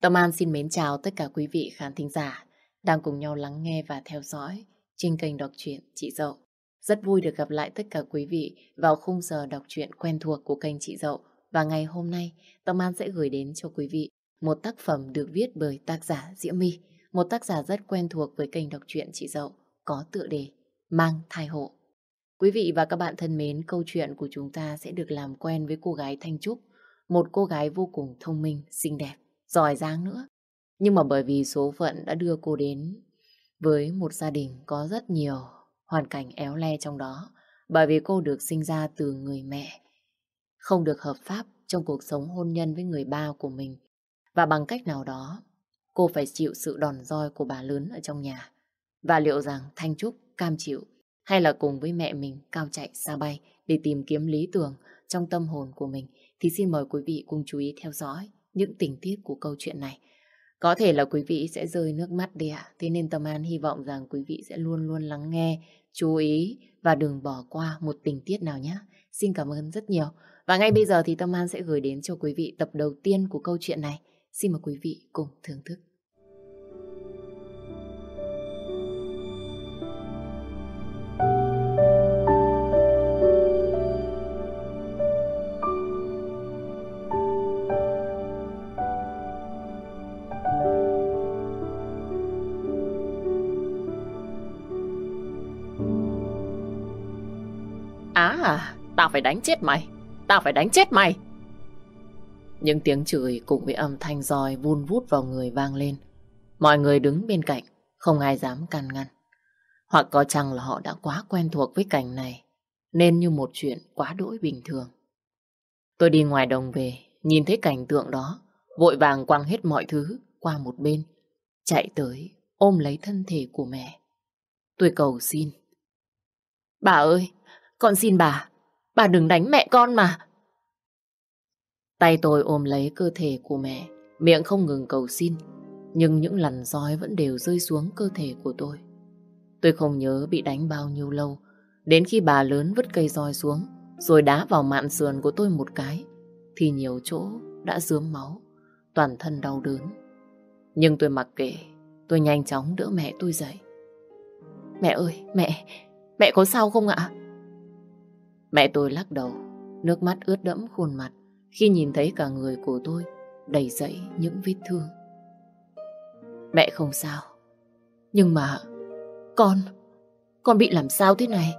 Tâm An xin mến chào tất cả quý vị khán thính giả đang cùng nhau lắng nghe và theo dõi trên kênh đọc truyện Chị Dậu. Rất vui được gặp lại tất cả quý vị vào khung giờ đọc truyện quen thuộc của kênh Chị Dậu. Và ngày hôm nay, Tâm An sẽ gửi đến cho quý vị một tác phẩm được viết bởi tác giả Diễm My, một tác giả rất quen thuộc với kênh đọc truyện Chị Dậu, có tựa đề Mang Thai Hộ. Quý vị và các bạn thân mến, câu chuyện của chúng ta sẽ được làm quen với cô gái Thanh Trúc, một cô gái vô cùng thông minh, xinh đẹp, giỏi giang nữa. Nhưng mà bởi vì số phận đã đưa cô đến với một gia đình có rất nhiều hoàn cảnh éo le trong đó, bởi vì cô được sinh ra từ người mẹ, không được hợp pháp trong cuộc sống hôn nhân với người ba của mình. Và bằng cách nào đó, cô phải chịu sự đòn roi của bà lớn ở trong nhà. Và liệu rằng Thanh Trúc cam chịu hay là cùng với mẹ mình cao chạy xa bay để tìm kiếm lý tưởng trong tâm hồn của mình thì xin mời quý vị cùng chú ý theo dõi những tình tiết của câu chuyện này. Có thể là quý vị sẽ rơi nước mắt đi ạ. Thế nên Tâm An hy vọng rằng quý vị sẽ luôn luôn lắng nghe, chú ý và đừng bỏ qua một tình tiết nào nhé. Xin cảm ơn rất nhiều. Và ngay bây giờ thì Tâm An sẽ gửi đến cho quý vị tập đầu tiên của câu chuyện này. Xin mời quý vị cùng thưởng thức. Phải đánh chết mày. Tao phải đánh chết mày. Những tiếng chửi cùng với âm thanh roi vun vút vào người vang lên. Mọi người đứng bên cạnh, không ai dám can ngăn. Hoặc có chăng là họ đã quá quen thuộc với cảnh này, nên như một chuyện quá đỗi bình thường. Tôi đi ngoài đồng về, nhìn thấy cảnh tượng đó, vội vàng quăng hết mọi thứ qua một bên, chạy tới ôm lấy thân thể của mẹ. Tôi cầu xin. Bà ơi, con xin bà, bà đừng đánh mẹ con mà. Tay tôi ôm lấy cơ thể của mẹ, miệng không ngừng cầu xin, nhưng những lằn roi vẫn đều rơi xuống cơ thể của tôi. Tôi không nhớ bị đánh bao nhiêu lâu, đến khi bà lớn vứt cây roi xuống, rồi đá vào mạn sườn của tôi một cái, thì nhiều chỗ đã dướm máu, toàn thân đau đớn. Nhưng tôi mặc kệ, tôi nhanh chóng đỡ mẹ tôi dậy. Mẹ ơi, mẹ, mẹ có sao không ạ? Mẹ tôi lắc đầu, nước mắt ướt đẫm khuôn mặt khi nhìn thấy cả người của tôi đầy dẫy những vết thương. Mẹ không sao, nhưng mà con, con bị làm sao thế này?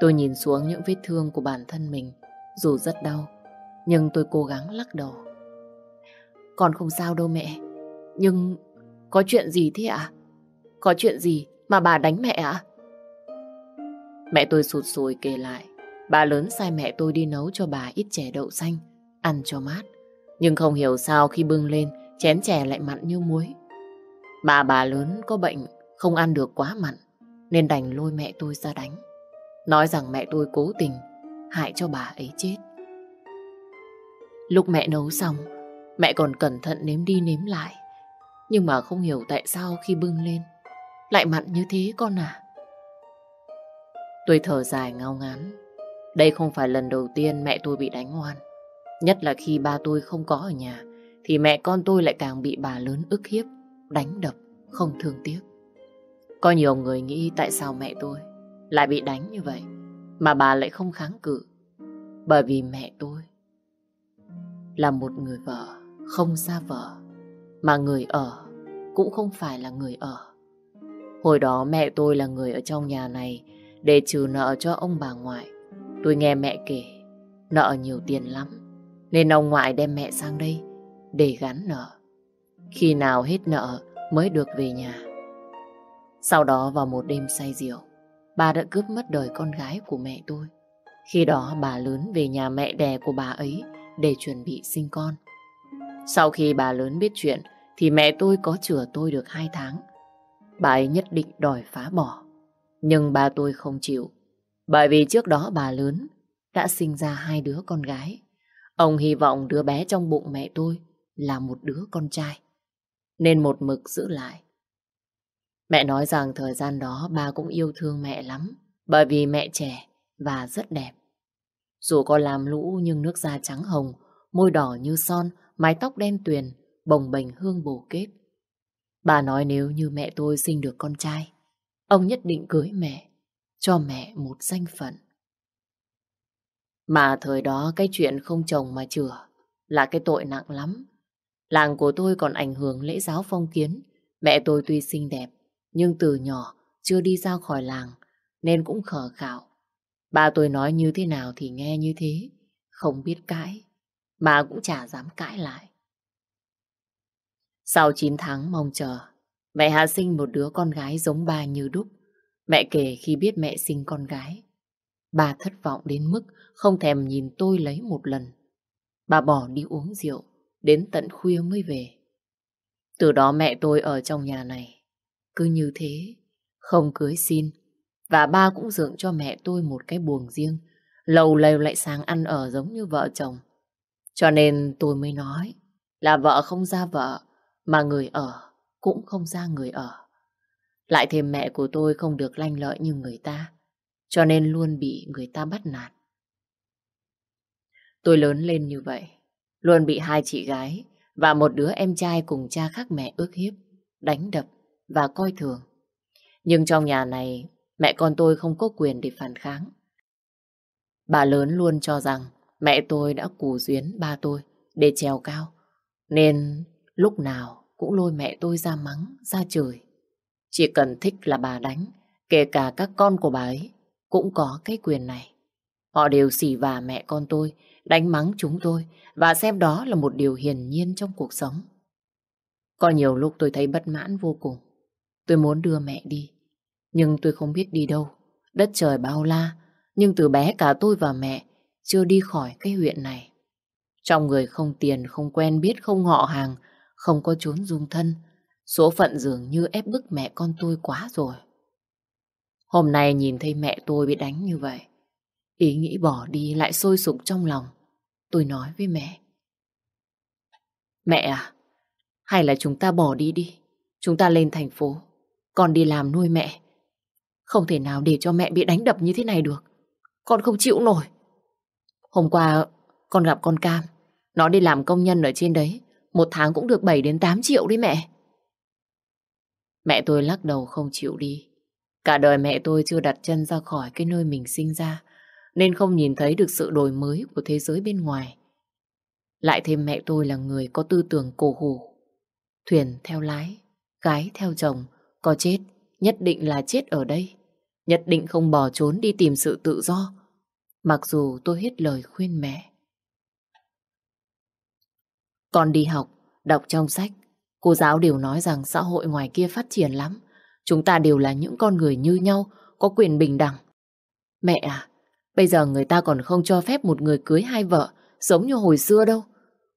Tôi nhìn xuống những vết thương của bản thân mình, dù rất đau, nhưng tôi cố gắng lắc đầu. Con không sao đâu mẹ, nhưng có chuyện gì thế ạ? Có chuyện gì mà bà đánh mẹ ạ? Mẹ tôi sụt sùi kể lại. Bà lớn sai mẹ tôi đi nấu cho bà ít chè đậu xanh, ăn cho mát. Nhưng không hiểu sao khi bưng lên, chén chè lại mặn như muối. Bà bà lớn có bệnh, không ăn được quá mặn, nên đành lôi mẹ tôi ra đánh. Nói rằng mẹ tôi cố tình, hại cho bà ấy chết. Lúc mẹ nấu xong, mẹ còn cẩn thận nếm đi nếm lại. Nhưng mà không hiểu tại sao khi bưng lên, lại mặn như thế con à. Tôi thở dài ngao ngán. Đây không phải lần đầu tiên mẹ tôi bị đánh ngoan. Nhất là khi ba tôi không có ở nhà, thì mẹ con tôi lại càng bị bà lớn ức hiếp, đánh đập, không thương tiếc. Có nhiều người nghĩ tại sao mẹ tôi lại bị đánh như vậy, mà bà lại không kháng cự. Bởi vì mẹ tôi là một người vợ không xa vợ, mà người ở cũng không phải là người ở. Hồi đó mẹ tôi là người ở trong nhà này để trừ nợ cho ông bà ngoại. Tôi nghe mẹ kể, nợ nhiều tiền lắm, nên ông ngoại đem mẹ sang đây để gắn nợ. Khi nào hết nợ mới được về nhà. Sau đó vào một đêm say rượu, bà đã cướp mất đời con gái của mẹ tôi. Khi đó bà lớn về nhà mẹ đẻ của bà ấy để chuẩn bị sinh con. Sau khi bà lớn biết chuyện thì mẹ tôi có chữa tôi được hai tháng. Bà ấy nhất định đòi phá bỏ. Nhưng ba tôi không chịu. Bởi vì trước đó bà lớn đã sinh ra hai đứa con gái. Ông hy vọng đứa bé trong bụng mẹ tôi là một đứa con trai. Nên một mực giữ lại. Mẹ nói rằng thời gian đó ba cũng yêu thương mẹ lắm. Bởi vì mẹ trẻ và rất đẹp. Dù có làm lũ nhưng nước da trắng hồng, môi đỏ như son, mái tóc đen tuyền, bồng bềnh hương bồ kết. Bà nói nếu như mẹ tôi sinh được con trai, ông nhất định cưới mẹ, cho mẹ một danh phận. Mà thời đó cái chuyện không chồng mà chừa là cái tội nặng lắm. Làng của tôi còn ảnh hưởng lễ giáo phong kiến. Mẹ tôi tuy xinh đẹp, nhưng từ nhỏ chưa đi ra khỏi làng, nên cũng khờ khảo. Ba tôi nói như thế nào thì nghe như thế, không biết cãi, mà cũng chả dám cãi lại. Sau 9 tháng mong chờ, mẹ Hà sinh một đứa con gái giống bà như đúc. Mẹ kể khi biết mẹ sinh con gái, bà thất vọng đến mức không thèm nhìn tôi lấy một lần. Bà bỏ đi uống rượu, đến tận khuya mới về. Từ đó mẹ tôi ở trong nhà này, cứ như thế, không cưới xin. Và ba cũng dựng cho mẹ tôi một cái buồng riêng, lầu lều lại sáng ăn ở giống như vợ chồng. Cho nên tôi mới nói là vợ không ra vợ, mà người ở cũng không ra người ở. Lại thêm mẹ của tôi không được lanh lợi như người ta, cho nên luôn bị người ta bắt nạt. Tôi lớn lên như vậy, luôn bị hai chị gái và một đứa em trai cùng cha khác mẹ ước hiếp, đánh đập và coi thường. Nhưng trong nhà này, mẹ con tôi không có quyền để phản kháng. Bà lớn luôn cho rằng mẹ tôi đã cù duyến ba tôi để trèo cao, nên lúc nào cũng lôi mẹ tôi ra mắng, ra chửi. Chỉ cần thích là bà đánh, kể cả các con của bà ấy cũng có cái quyền này. Họ đều xỉ vả mẹ con tôi, đánh mắng chúng tôi và xem đó là một điều hiển nhiên trong cuộc sống. Có nhiều lúc tôi thấy bất mãn vô cùng. Tôi muốn đưa mẹ đi, nhưng tôi không biết đi đâu. Đất trời bao la, nhưng từ bé cả tôi và mẹ chưa đi khỏi cái huyện này. Trong người không tiền, không quen biết, không họ hàng, không có chốn dung thân. Số phận dường như ép bức mẹ con tôi quá rồi. Hôm nay nhìn thấy mẹ tôi bị đánh như vậy, ý nghĩ bỏ đi lại sôi sục trong lòng. Tôi nói với mẹ. Mẹ à, hay là chúng ta bỏ đi đi. Chúng ta lên thành phố, con đi làm nuôi mẹ. Không thể nào để cho mẹ bị đánh đập như thế này được. Con không chịu nổi. Hôm qua con gặp con Cam. Nó đi làm công nhân ở trên đấy. Một tháng cũng được 7 đến 8 triệu đấy mẹ. Mẹ tôi lắc đầu không chịu đi. Cả đời mẹ tôi chưa đặt chân ra khỏi cái nơi mình sinh ra, nên không nhìn thấy được sự đổi mới của thế giới bên ngoài. Lại thêm mẹ tôi là người có tư tưởng cổ hủ. Thuyền theo lái, gái theo chồng, có chết, nhất định là chết ở đây. Nhất định không bỏ trốn đi tìm sự tự do. Mặc dù tôi hết lời khuyên mẹ. Con đi học, đọc trong sách, cô giáo đều nói rằng xã hội ngoài kia phát triển lắm. Chúng ta đều là những con người như nhau, có quyền bình đẳng. Mẹ à, bây giờ người ta còn không cho phép một người cưới hai vợ, giống như hồi xưa đâu.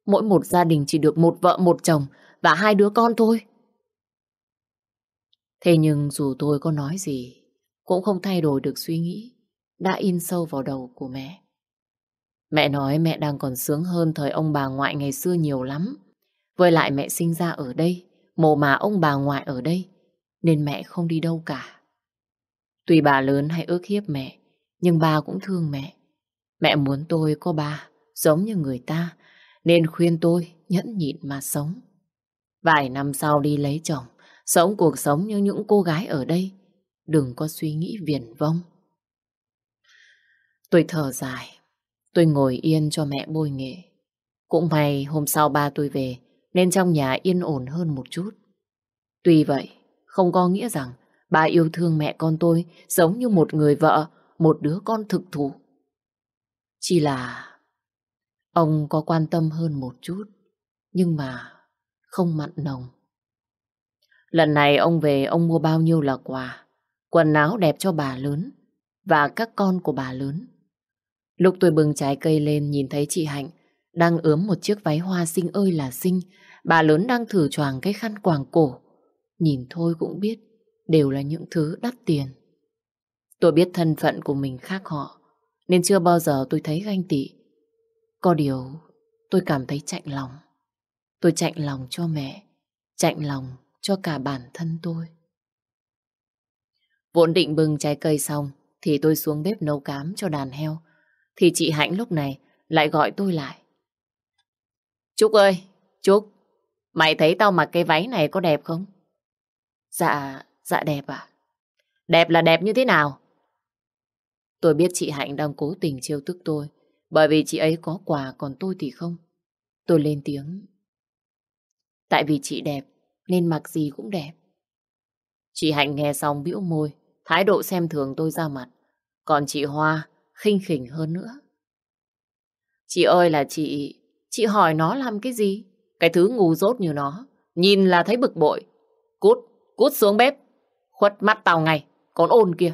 Mỗi một gia đình chỉ được một vợ một chồng và hai đứa con thôi. Thế nhưng dù tôi có nói gì, cũng không thay đổi được suy nghĩ đã in sâu vào đầu của mẹ. Mẹ nói mẹ đang còn sướng hơn thời ông bà ngoại ngày xưa nhiều lắm. Với lại mẹ sinh ra ở đây, mồ mà ông bà ngoại ở đây, nên mẹ không đi đâu cả. Tuy bà lớn hay ước hiếp mẹ, nhưng bà cũng thương mẹ. Mẹ muốn tôi có bà, giống như người ta, nên khuyên tôi nhẫn nhịn mà sống. Vài năm sau đi lấy chồng, sống cuộc sống như những cô gái ở đây, đừng có suy nghĩ viển vông. Tôi thở dài, tôi ngồi yên cho mẹ bôi nghệ. Cũng may hôm sau ba tôi về, nên trong nhà yên ổn hơn một chút. Tuy vậy, không có nghĩa rằng ba yêu thương mẹ con tôi giống như một người vợ, một đứa con thực thụ. Chỉ là ông có quan tâm hơn một chút, nhưng mà không mặn nồng. Lần này ông về ông mua bao nhiêu là quà, quần áo đẹp cho bà lớn và các con của bà lớn. Lúc tôi bưng trái cây lên nhìn thấy chị Hạnh đang ướm một chiếc váy hoa xinh ơi là xinh, bà lớn đang thử choàng cái khăn quàng cổ. Nhìn thôi cũng biết đều là những thứ đắt tiền. Tôi biết thân phận của mình khác họ, nên chưa bao giờ tôi thấy ganh tị. Có điều tôi cảm thấy chạnh lòng. Tôi chạnh lòng cho mẹ, chạnh lòng cho cả bản thân tôi. Vốn định bưng trái cây xong, thì tôi xuống bếp nấu cám cho đàn heo. Thì chị Hạnh lúc này lại gọi tôi lại. Trúc ơi, Trúc, mày thấy tao mặc cái váy này có đẹp không? Dạ, dạ đẹp ạ. Đẹp là đẹp như thế nào? Tôi biết chị Hạnh đang cố tình trêu tức tôi, bởi vì chị ấy có quà còn tôi thì không. Tôi lên tiếng. Tại vì chị đẹp, nên mặc gì cũng đẹp. Chị Hạnh nghe xong bĩu môi, thái độ xem thường tôi ra mặt. Còn chị Hoa khinh khỉnh hơn nữa. Chị ơi là chị, chị hỏi nó làm cái gì? Cái thứ ngu dốt như nó, nhìn là thấy bực bội. Cút, cút xuống bếp, khuất mắt tao ngay, còn ôn kia.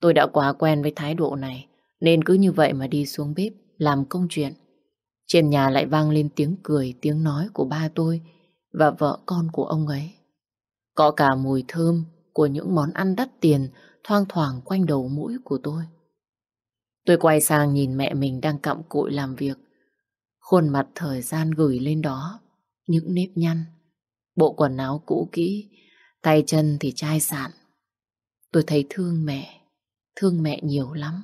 Tôi đã quá quen với thái độ này, nên cứ như vậy mà đi xuống bếp, làm công chuyện. Trên nhà lại vang lên tiếng cười, tiếng nói của ba tôi và vợ con của ông ấy. Có cả mùi thơm của những món ăn đắt tiền thoang thoảng quanh đầu mũi của tôi. Tôi quay sang nhìn mẹ mình đang cặm cụi làm việc. Khuôn mặt thời gian gửi lên đó, những nếp nhăn, bộ quần áo cũ kỹ, tay chân thì chai sạn. Tôi thấy thương mẹ, thương mẹ nhiều lắm.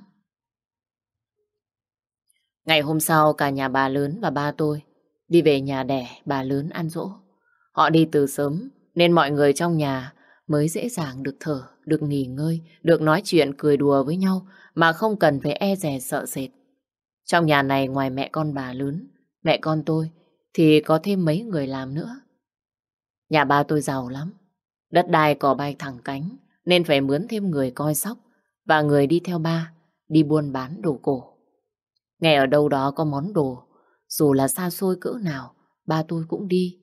Ngày hôm sau cả nhà bà lớn và ba tôi đi về nhà đẻ bà lớn ăn dỗ. Họ đi từ sớm nên mọi người trong nhà mới dễ dàng được thở, được nghỉ ngơi, được nói chuyện cười đùa với nhau mà không cần phải e dè sợ sệt. Trong nhà này ngoài mẹ con bà lớn, mẹ con tôi thì có thêm mấy người làm nữa. Nhà ba tôi giàu lắm, đất đai cỏ bay thẳng cánh nên phải mướn thêm người coi sóc và người đi theo ba đi buôn bán đồ cổ. Nghe ở đâu đó có món đồ, dù là xa xôi cỡ nào, ba tôi cũng đi.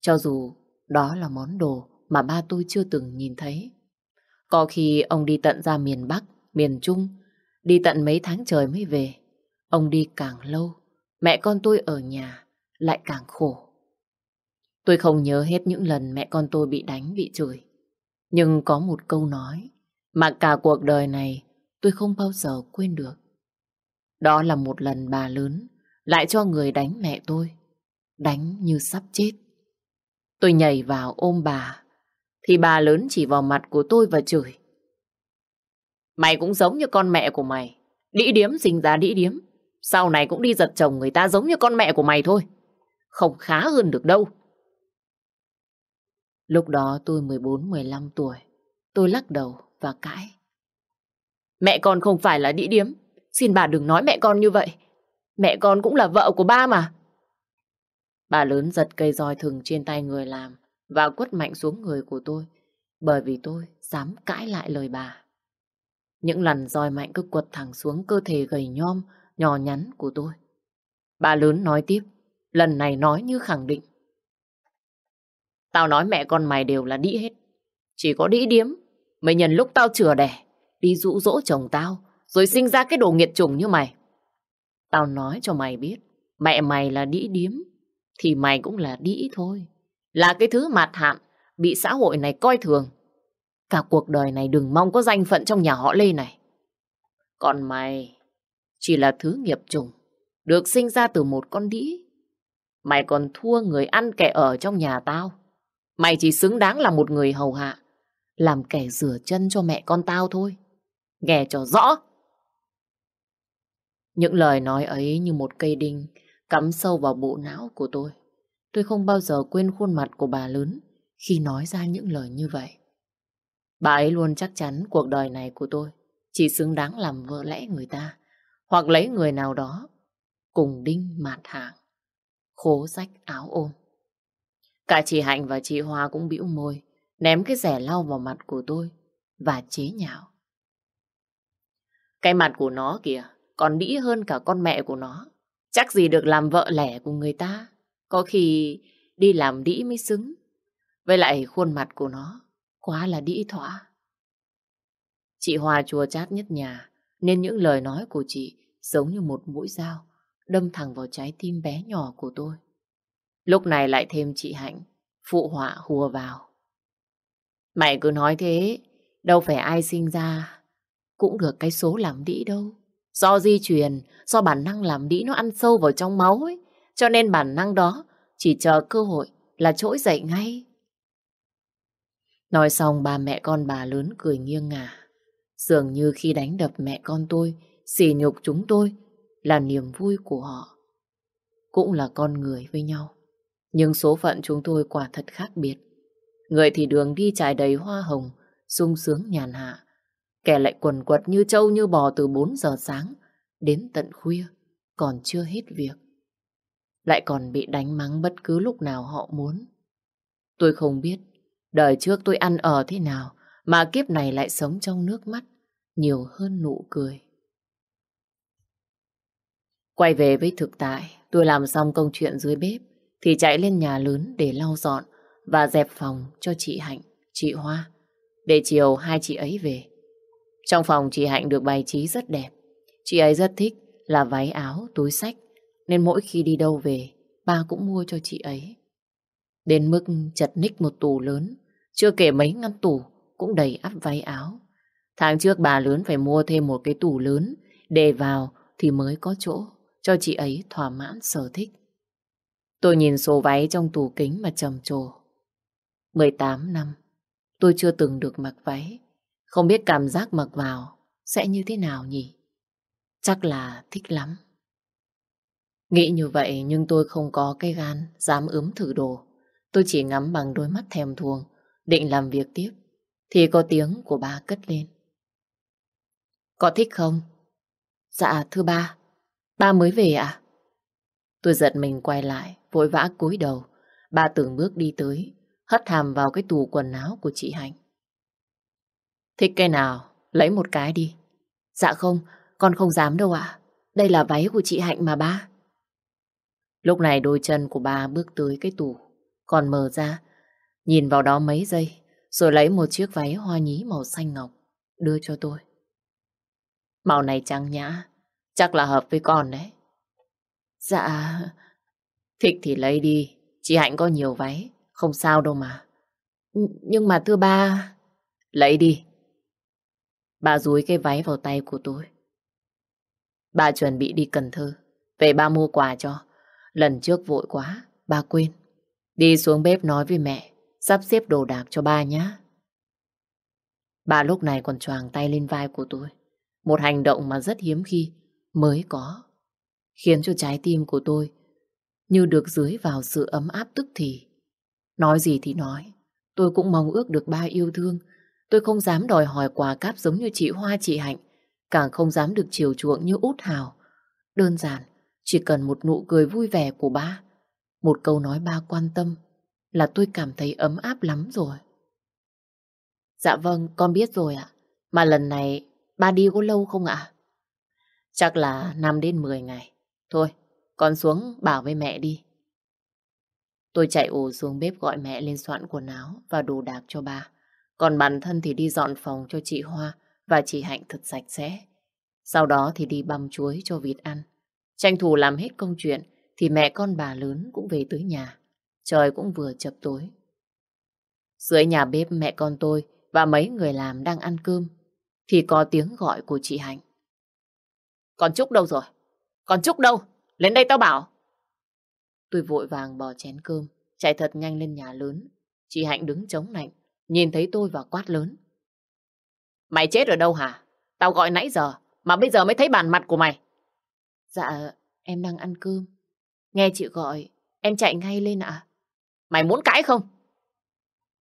Cho dù đó là món đồ mà ba tôi chưa từng nhìn thấy. Có khi ông đi tận ra miền Bắc, miền Trung, đi tận mấy tháng trời mới về. Ông đi càng lâu, mẹ con tôi ở nhà lại càng khổ. Tôi không nhớ hết những lần mẹ con tôi bị đánh, bị chửi. Nhưng có một câu nói mà cả cuộc đời này tôi không bao giờ quên được. Đó là một lần bà lớn lại cho người đánh mẹ tôi. Đánh như sắp chết. Tôi nhảy vào ôm bà. Thì bà lớn chỉ vào mặt của tôi và chửi. Mày cũng giống như con mẹ của mày. Đĩ điếm sinh ra đĩ điếm. Sau này cũng đi giật chồng người ta giống như con mẹ của mày thôi. Không khá hơn được đâu. Lúc đó tôi 14-15 tuổi. Tôi lắc đầu và cãi. Mẹ con không phải là đĩ điếm. Xin bà đừng nói mẹ con như vậy. Mẹ con cũng là vợ của ba mà. Bà lớn giật cây roi thừng trên tay người làm và quất mạnh xuống người của tôi bởi vì tôi dám cãi lại lời bà. Những lần roi mạnh cứ quật thẳng xuống cơ thể gầy nhom, nhỏ nhắn của tôi. Bà lớn nói tiếp, lần này nói như khẳng định. Tao nói mẹ con mày đều là đĩ hết. Chỉ có đĩ điếm, mới nhân lúc tao chừa đẻ, đi dụ dỗ chồng tao, rồi sinh ra cái đồ nghiệt chủng như mày. Tao nói cho mày biết, mẹ mày là đĩ điếm, thì mày cũng là đĩ thôi. Là cái thứ mạt hạm, bị xã hội này coi thường. Cả cuộc đời này đừng mong có danh phận trong nhà họ Lê này. Còn mày chỉ là thứ nghiệp trùng, được sinh ra từ một con đĩ. Mày còn thua người ăn kẻ ở trong nhà tao. Mày chỉ xứng đáng là một người hầu hạ, làm kẻ rửa chân cho mẹ con tao thôi. Nghe cho rõ. Những lời nói ấy như một cây đinh cắm sâu vào bộ não của tôi. Tôi không bao giờ quên khuôn mặt của bà lớn khi nói ra những lời như vậy. Bà ấy luôn chắc chắn cuộc đời này của tôi chỉ xứng đáng làm vợ lẽ người ta hoặc lấy người nào đó cùng đinh mạt hàng, khố rách áo ôm. Cả chị Hạnh và chị Hoa cũng bĩu môi, ném cái rẻ lau vào mặt của tôi và chế nhạo. Cái mặt của nó kìa, còn đĩ hơn cả con mẹ của nó. Chắc gì được làm vợ lẻ của người ta. Có khi đi làm đĩ mới xứng. Với lại khuôn mặt của nó quá là đĩ thỏa. Chị Hòa chùa chát nhất nhà, nên những lời nói của chị giống như một mũi dao đâm thẳng vào trái tim bé nhỏ của tôi. Lúc này lại thêm chị Hạnh, phụ họa hùa vào. Mày cứ nói thế, đâu phải ai sinh ra cũng được cái số làm đĩ đâu. Do di truyền, do bản năng làm đĩ nó ăn sâu vào trong máu ấy. Cho nên bản năng đó chỉ chờ cơ hội là trỗi dậy ngay. Nói xong bà mẹ con bà lớn cười nghiêng ngả. Dường như khi đánh đập mẹ con tôi, sỉ nhục chúng tôi là niềm vui của họ. Cũng là con người với nhau. Nhưng số phận chúng tôi quả thật khác biệt. Người thì đường đi trải đầy hoa hồng, sung sướng nhàn hạ. Kẻ lại quần quật như trâu như bò từ 4 giờ sáng đến tận khuya, còn chưa hết việc. Lại còn bị đánh mắng bất cứ lúc nào họ muốn. Tôi không biết, đời trước tôi ăn ở thế nào mà kiếp này lại sống trong nước mắt, nhiều hơn nụ cười. Quay về với thực tại, tôi làm xong công chuyện dưới bếp, thì chạy lên nhà lớn để lau dọn và dẹp phòng cho chị Hạnh, chị Hoa, để chiều hai chị ấy về. Trong phòng chị Hạnh được bày trí rất đẹp. Chị ấy rất thích là váy áo, túi sách, nên mỗi khi đi đâu về, ba cũng mua cho chị ấy. Đến mức chật ních một tủ lớn, chưa kể mấy ngăn tủ cũng đầy ắp váy áo. Tháng trước bà lớn phải mua thêm một cái tủ lớn để vào thì mới có chỗ cho chị ấy thỏa mãn sở thích. Tôi nhìn số váy trong tủ kính mà trầm trồ. 18 năm, tôi chưa từng được mặc váy. Không biết cảm giác mặc vào sẽ như thế nào nhỉ? Chắc là thích lắm. Nghĩ như vậy nhưng tôi không có cái gan dám ướm thử đồ. Tôi chỉ ngắm bằng đôi mắt thèm thuồng, định làm việc tiếp. Thì có tiếng của ba cất lên. Có thích không? Dạ thưa ba, ba mới về à? Tôi giật mình quay lại, vội vã cúi đầu. Ba từng bước đi tới, hất hàm vào cái tủ quần áo của chị Hạnh. Thích cái nào, lấy một cái đi. Dạ không, con không dám đâu ạ. Đây là váy của chị Hạnh mà ba. Lúc này đôi chân của bà bước tới cái tủ, còn mở ra, nhìn vào đó mấy giây, rồi lấy một chiếc váy hoa nhí màu xanh ngọc, đưa cho tôi. Màu này trắng nhã, chắc là hợp với con đấy. Dạ, thích thì lấy đi, chị Hạnh có nhiều váy, không sao đâu mà. Nhưng mà thưa ba... Lấy đi. Bà dúi cái váy vào tay của tôi. Bà chuẩn bị đi Cần Thơ, về ba mua quà cho. Lần trước vội quá, ba quên. Đi xuống bếp nói với mẹ, sắp xếp đồ đạc cho ba nhé. Bà lúc này còn choàng tay lên vai của tôi. Một hành động mà rất hiếm khi mới có. Khiến cho trái tim của tôi như được dưới vào sự ấm áp tức thì. Nói gì thì nói, tôi cũng mong ước được ba yêu thương. Tôi không dám đòi hỏi quà cáp giống như chị Hoa chị Hạnh, càng không dám được chiều chuộng như út hào. Đơn giản, chỉ cần một nụ cười vui vẻ của ba, một câu nói ba quan tâm là tôi cảm thấy ấm áp lắm rồi. Dạ vâng, con biết rồi ạ. Mà lần này ba đi có lâu không ạ? Chắc là 5 đến 10 ngày. Thôi, con xuống bảo với mẹ đi. Tôi chạy ồ xuống bếp gọi mẹ lên soạn quần áo và đồ đạc cho ba. Còn bản thân thì đi dọn phòng cho chị Hoa và chị Hạnh thật sạch sẽ. Sau đó thì đi băm chuối cho vịt ăn. Tranh thủ làm hết công chuyện thì mẹ con bà lớn cũng về tới nhà. Trời cũng vừa chập tối. Dưới nhà bếp mẹ con tôi và mấy người làm đang ăn cơm thì có tiếng gọi của chị Hạnh. Con Trúc đâu rồi? Con Trúc đâu? Lên đây tao bảo. Tôi vội vàng bỏ chén cơm, chạy thật nhanh lên nhà lớn. Chị Hạnh đứng chống lạnh, nhìn thấy tôi và quát lớn. Mày chết ở đâu hả? Tao gọi nãy giờ, mà bây giờ mới thấy bản mặt của mày. Dạ, em đang ăn cơm. Nghe chị gọi, em chạy ngay lên ạ. Mày muốn cãi không?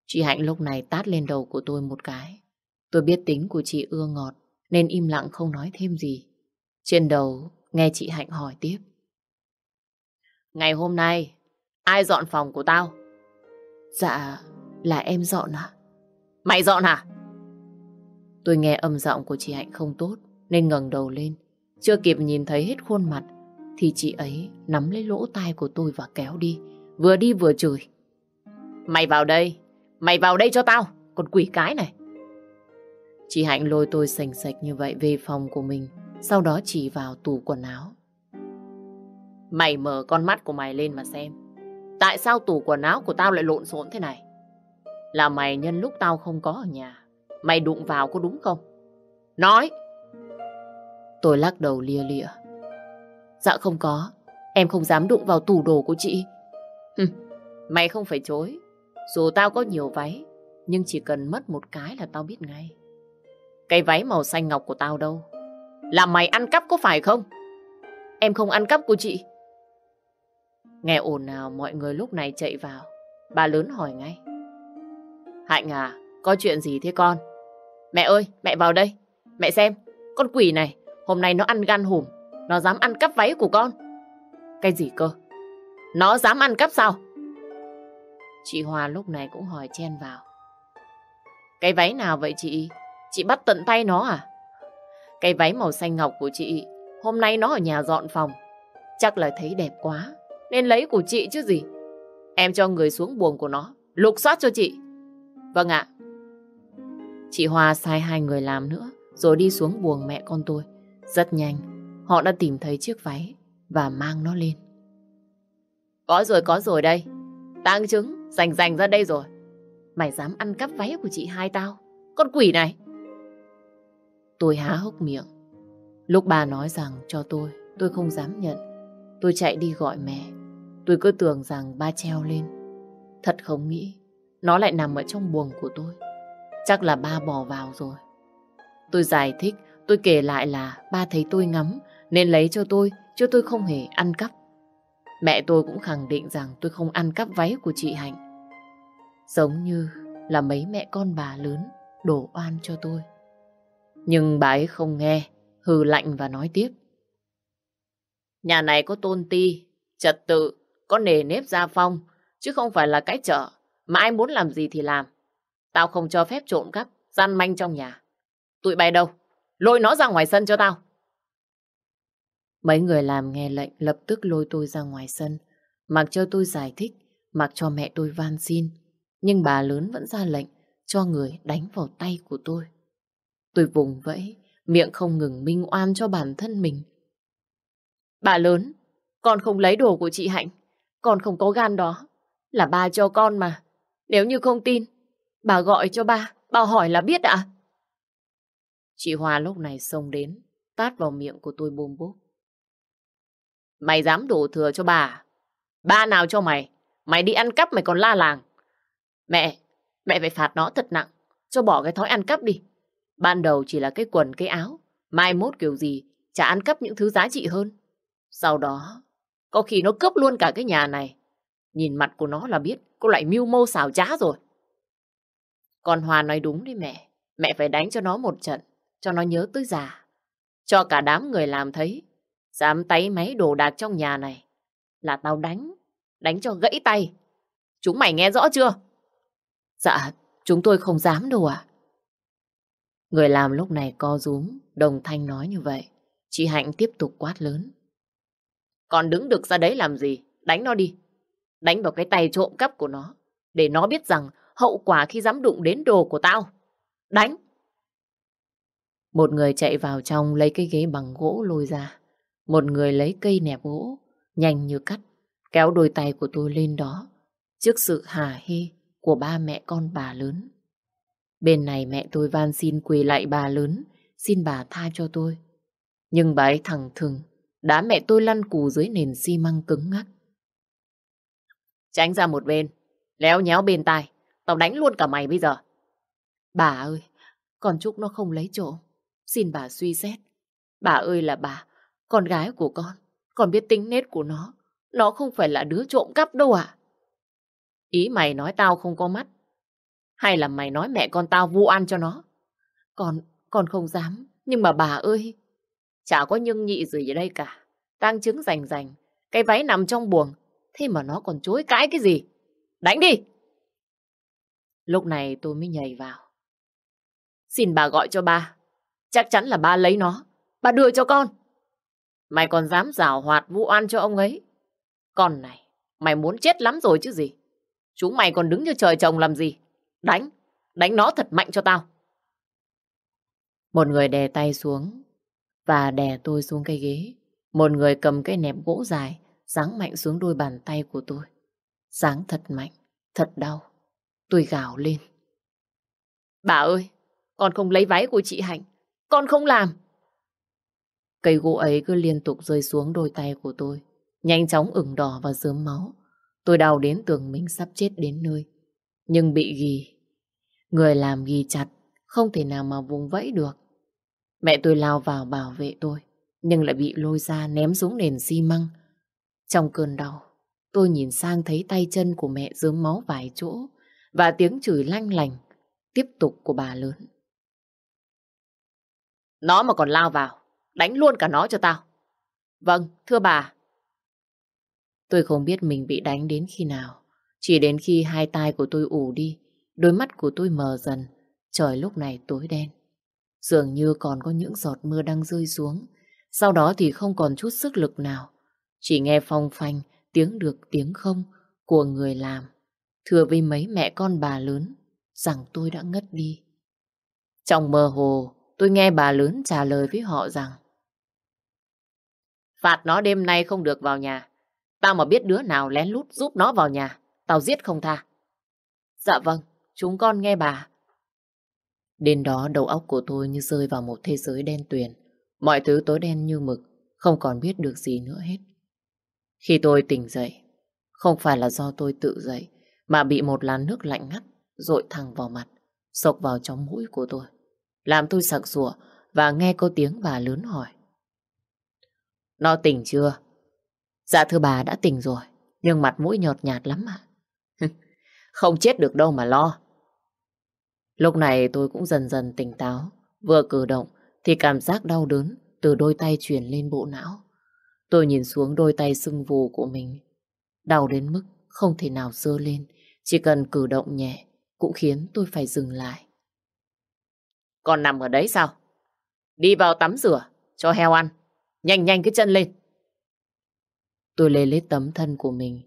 Chị Hạnh lúc này tát lên đầu của tôi một cái. Tôi biết tính của chị ưa ngọt, nên im lặng không nói thêm gì. Trên đầu, nghe chị Hạnh hỏi tiếp. Ngày hôm nay, ai dọn phòng của tao? Dạ, là em dọn ạ. Mày dọn hả? Tôi nghe âm giọng của chị Hạnh không tốt, nên ngẩng đầu lên. Chưa kịp nhìn thấy hết khuôn mặt, thì chị ấy nắm lấy lỗ tai của tôi và kéo đi, vừa đi vừa chửi. Mày vào đây, mày vào đây cho tao, còn quỷ cái này. Chị Hạnh lôi tôi sành sạch như vậy về phòng của mình, sau đó chỉ vào tủ quần áo. Mày mở con mắt của mày lên mà xem. Tại sao tủ quần áo của tao lại lộn xộn thế này? Là mày nhân lúc tao không có ở nhà. Mày đụng vào có đúng không? Nói! Tôi lắc đầu lia lịa. Dạ không có. Em không dám đụng vào tủ đồ của chị. mày không phải chối. Dù tao có nhiều váy, nhưng chỉ cần mất một cái là tao biết ngay. Cái váy màu xanh ngọc của tao đâu? Là mày ăn cắp có phải không? Em không ăn cắp của chị. Nghe ồn nào mọi người lúc này chạy vào. Bà lớn hỏi ngay. Hạnh à, có chuyện gì thế con? Mẹ ơi, mẹ vào đây. Mẹ xem, con quỷ này, hôm nay nó ăn gan hùm. Nó dám ăn cắp váy của con. Cái gì cơ? Nó dám ăn cắp sao? Chị Hòa lúc này cũng hỏi chen vào. Cái váy nào vậy chị? Chị bắt tận tay nó à? Cái váy màu xanh ngọc của chị, hôm nay nó ở nhà dọn phòng. Chắc là thấy đẹp quá, nên lấy của chị chứ gì. Em cho người xuống buồng của nó, lục soát cho chị. Vâng ạ. Chị Hòa sai hai người làm nữa, rồi đi xuống buồng mẹ con tôi. Rất nhanh, họ đã tìm thấy chiếc váy và mang nó lên. Có rồi, có rồi đây. Tang chứng, rành rành ra đây rồi. Mày dám ăn cắp váy của chị hai tao? Con quỷ này! Tôi há hốc miệng. Lúc bà nói rằng cho tôi, tôi không dám nhận. Tôi chạy đi gọi mẹ. Tôi cứ tưởng rằng ba treo lên. Thật không nghĩ, nó lại nằm ở trong buồng của tôi. Chắc là ba bỏ vào rồi. Tôi giải thích, tôi kể lại là ba thấy tôi ngắm nên lấy cho tôi, chứ tôi không hề ăn cắp. Mẹ tôi cũng khẳng định rằng tôi không ăn cắp váy của chị Hạnh. Giống như là mấy mẹ con bà lớn đổ oan cho tôi. Nhưng bà ấy không nghe, hừ lạnh và nói tiếp. Nhà này có tôn ti, trật tự, có nề nếp gia phong, chứ không phải là cái chợ mà ai muốn làm gì thì làm. Tao không cho phép trộm cắp, gian manh trong nhà. Tụi bay đâu? Lôi nó ra ngoài sân cho tao. Mấy người làm nghe lệnh lập tức lôi tôi ra ngoài sân, mặc cho tôi giải thích, mặc cho mẹ tôi van xin. Nhưng bà lớn vẫn ra lệnh cho người đánh vào tay của tôi. Tôi vùng vẫy, miệng không ngừng minh oan cho bản thân mình. Bà lớn, con không lấy đồ của chị Hạnh, con không có gan đó. Là ba cho con mà. Nếu như không tin, bà gọi cho ba, bà hỏi là biết ạ. Chị Hoa lúc này xông đến, tát vào miệng của tôi bùm bốp. Mày dám đổ thừa cho bà à? Ba nào cho mày? Mày đi ăn cắp mày còn la làng. Mẹ, mẹ phải phạt nó thật nặng, cho bỏ cái thói ăn cắp đi. Ban đầu chỉ là cái quần, cái áo. Mai mốt kiểu gì, chả ăn cắp những thứ giá trị hơn. Sau đó, có khi nó cướp luôn cả cái nhà này. Nhìn mặt của nó là biết, cô lại mưu mô xảo trá rồi. còn Hoa nói đúng đấy mẹ. Mẹ phải đánh cho nó một trận, cho nó nhớ tới già. Cho cả đám người làm thấy, dám tay máy đồ đạc trong nhà này. Là tao đánh, đánh cho gãy tay. Chúng mày nghe rõ chưa? Dạ, chúng tôi không dám đâu ạ. Người làm lúc này co rúm, đồng thanh nói như vậy. Chị Hạnh tiếp tục quát lớn. Còn đứng được ra đấy làm gì? Đánh nó đi. Đánh vào cái tay trộm cắp của nó. Để nó biết rằng hậu quả khi dám đụng đến đồ của tao. Đánh! Một người chạy vào trong lấy cái ghế bằng gỗ lôi ra. Một người lấy cây nẹp gỗ, nhanh như cắt, kéo đôi tay của tôi lên đó. Trước sự hả hê của ba mẹ con bà lớn. Bên này mẹ tôi van xin quỳ lại bà lớn, xin bà tha cho tôi. Nhưng bà ấy thẳng thừng, đá mẹ tôi lăn cù dưới nền xi măng cứng ngắc. Tránh ra một bên, léo nhéo bên tai, tao đánh luôn cả mày bây giờ. Bà ơi, con Trúc nó không lấy trộm, xin bà suy xét. Bà ơi là bà, con gái của con, con biết tính nết của nó, nó không phải là đứa trộm cắp đâu à. Ý mày nói tao không có mắt, hay là mày nói mẹ con tao vu ăn cho nó? Con, con không dám. Nhưng mà bà ơi. Chả có nhưng nhị gì ở đây cả. Tang chứng rành rành. Cái váy nằm trong buồng. Thế mà nó còn chối cãi cái gì? Đánh đi! Lúc này tôi mới nhảy vào. Xin bà gọi cho ba. Chắc chắn là ba lấy nó. Bà đưa cho con. Mày còn dám rào hoạt vu oan cho ông ấy. Con này, mày muốn chết lắm rồi chứ gì. Chúng mày còn đứng như trời trồng làm gì? Đánh, đánh nó thật mạnh cho tao. Một người đè tay xuống và đè tôi xuống cây ghế. Một người cầm cái nẹp gỗ dài, giáng mạnh xuống đôi bàn tay của tôi. Giáng thật mạnh, thật đau. Tôi gào lên. Bà ơi, con không lấy váy của chị Hạnh. Con không làm. Cây gỗ ấy cứ liên tục rơi xuống đôi tay của tôi. Nhanh chóng ửng đỏ và dớm máu. Tôi đau đến tưởng mình sắp chết đến nơi nhưng bị ghi. Người làm ghi chặt, không thể nào mà vùng vẫy được. Mẹ tôi lao vào bảo vệ tôi, nhưng lại bị lôi ra ném xuống nền xi măng. Trong cơn đau, tôi nhìn sang thấy tay chân của mẹ dớm máu vài chỗ và tiếng chửi lanh lành tiếp tục của bà lớn. Nó mà còn lao vào, đánh luôn cả nó cho tao. Vâng, thưa bà. Tôi không biết mình bị đánh đến khi nào. Chỉ đến khi hai tai của tôi ủ đi, đôi mắt của tôi mờ dần, trời lúc này tối đen. Dường như còn có những giọt mưa đang rơi xuống. Sau đó thì không còn chút sức lực nào. Chỉ nghe phong phanh, tiếng được tiếng không của người làm. Thừa với mấy mẹ con bà lớn rằng tôi đã ngất đi. Trong mơ hồ, tôi nghe bà lớn trả lời với họ rằng Phạt nó đêm nay không được vào nhà. Tao mà biết đứa nào lén lút giúp nó vào nhà, tao giết không tha. Dạ vâng, chúng con nghe bà. Đến đó đầu óc của tôi như rơi vào một thế giới đen tuyền. Mọi thứ tối đen như mực, không còn biết được gì nữa hết. Khi tôi tỉnh dậy, không phải là do tôi tự dậy, mà bị một làn nước lạnh ngắt dội thẳng vào mặt, sộc vào trong mũi của tôi. Làm tôi sặc sụa và nghe có tiếng bà lớn hỏi. Nó tỉnh chưa? Dạ thưa bà đã tỉnh rồi, nhưng mặt mũi nhợt nhạt lắm ạ. Không chết được đâu mà lo. Lúc này tôi cũng dần dần tỉnh táo, vừa cử động thì cảm giác đau đớn từ đôi tay truyền lên bộ não. Tôi nhìn xuống đôi tay sưng vù của mình. Đau đến mức không thể nào dơ lên, chỉ cần cử động nhẹ cũng khiến tôi phải dừng lại. Còn nằm ở đấy sao? Đi vào tắm rửa, cho heo ăn. Nhanh nhanh cái chân lên. Tôi lê lết tấm thân của mình.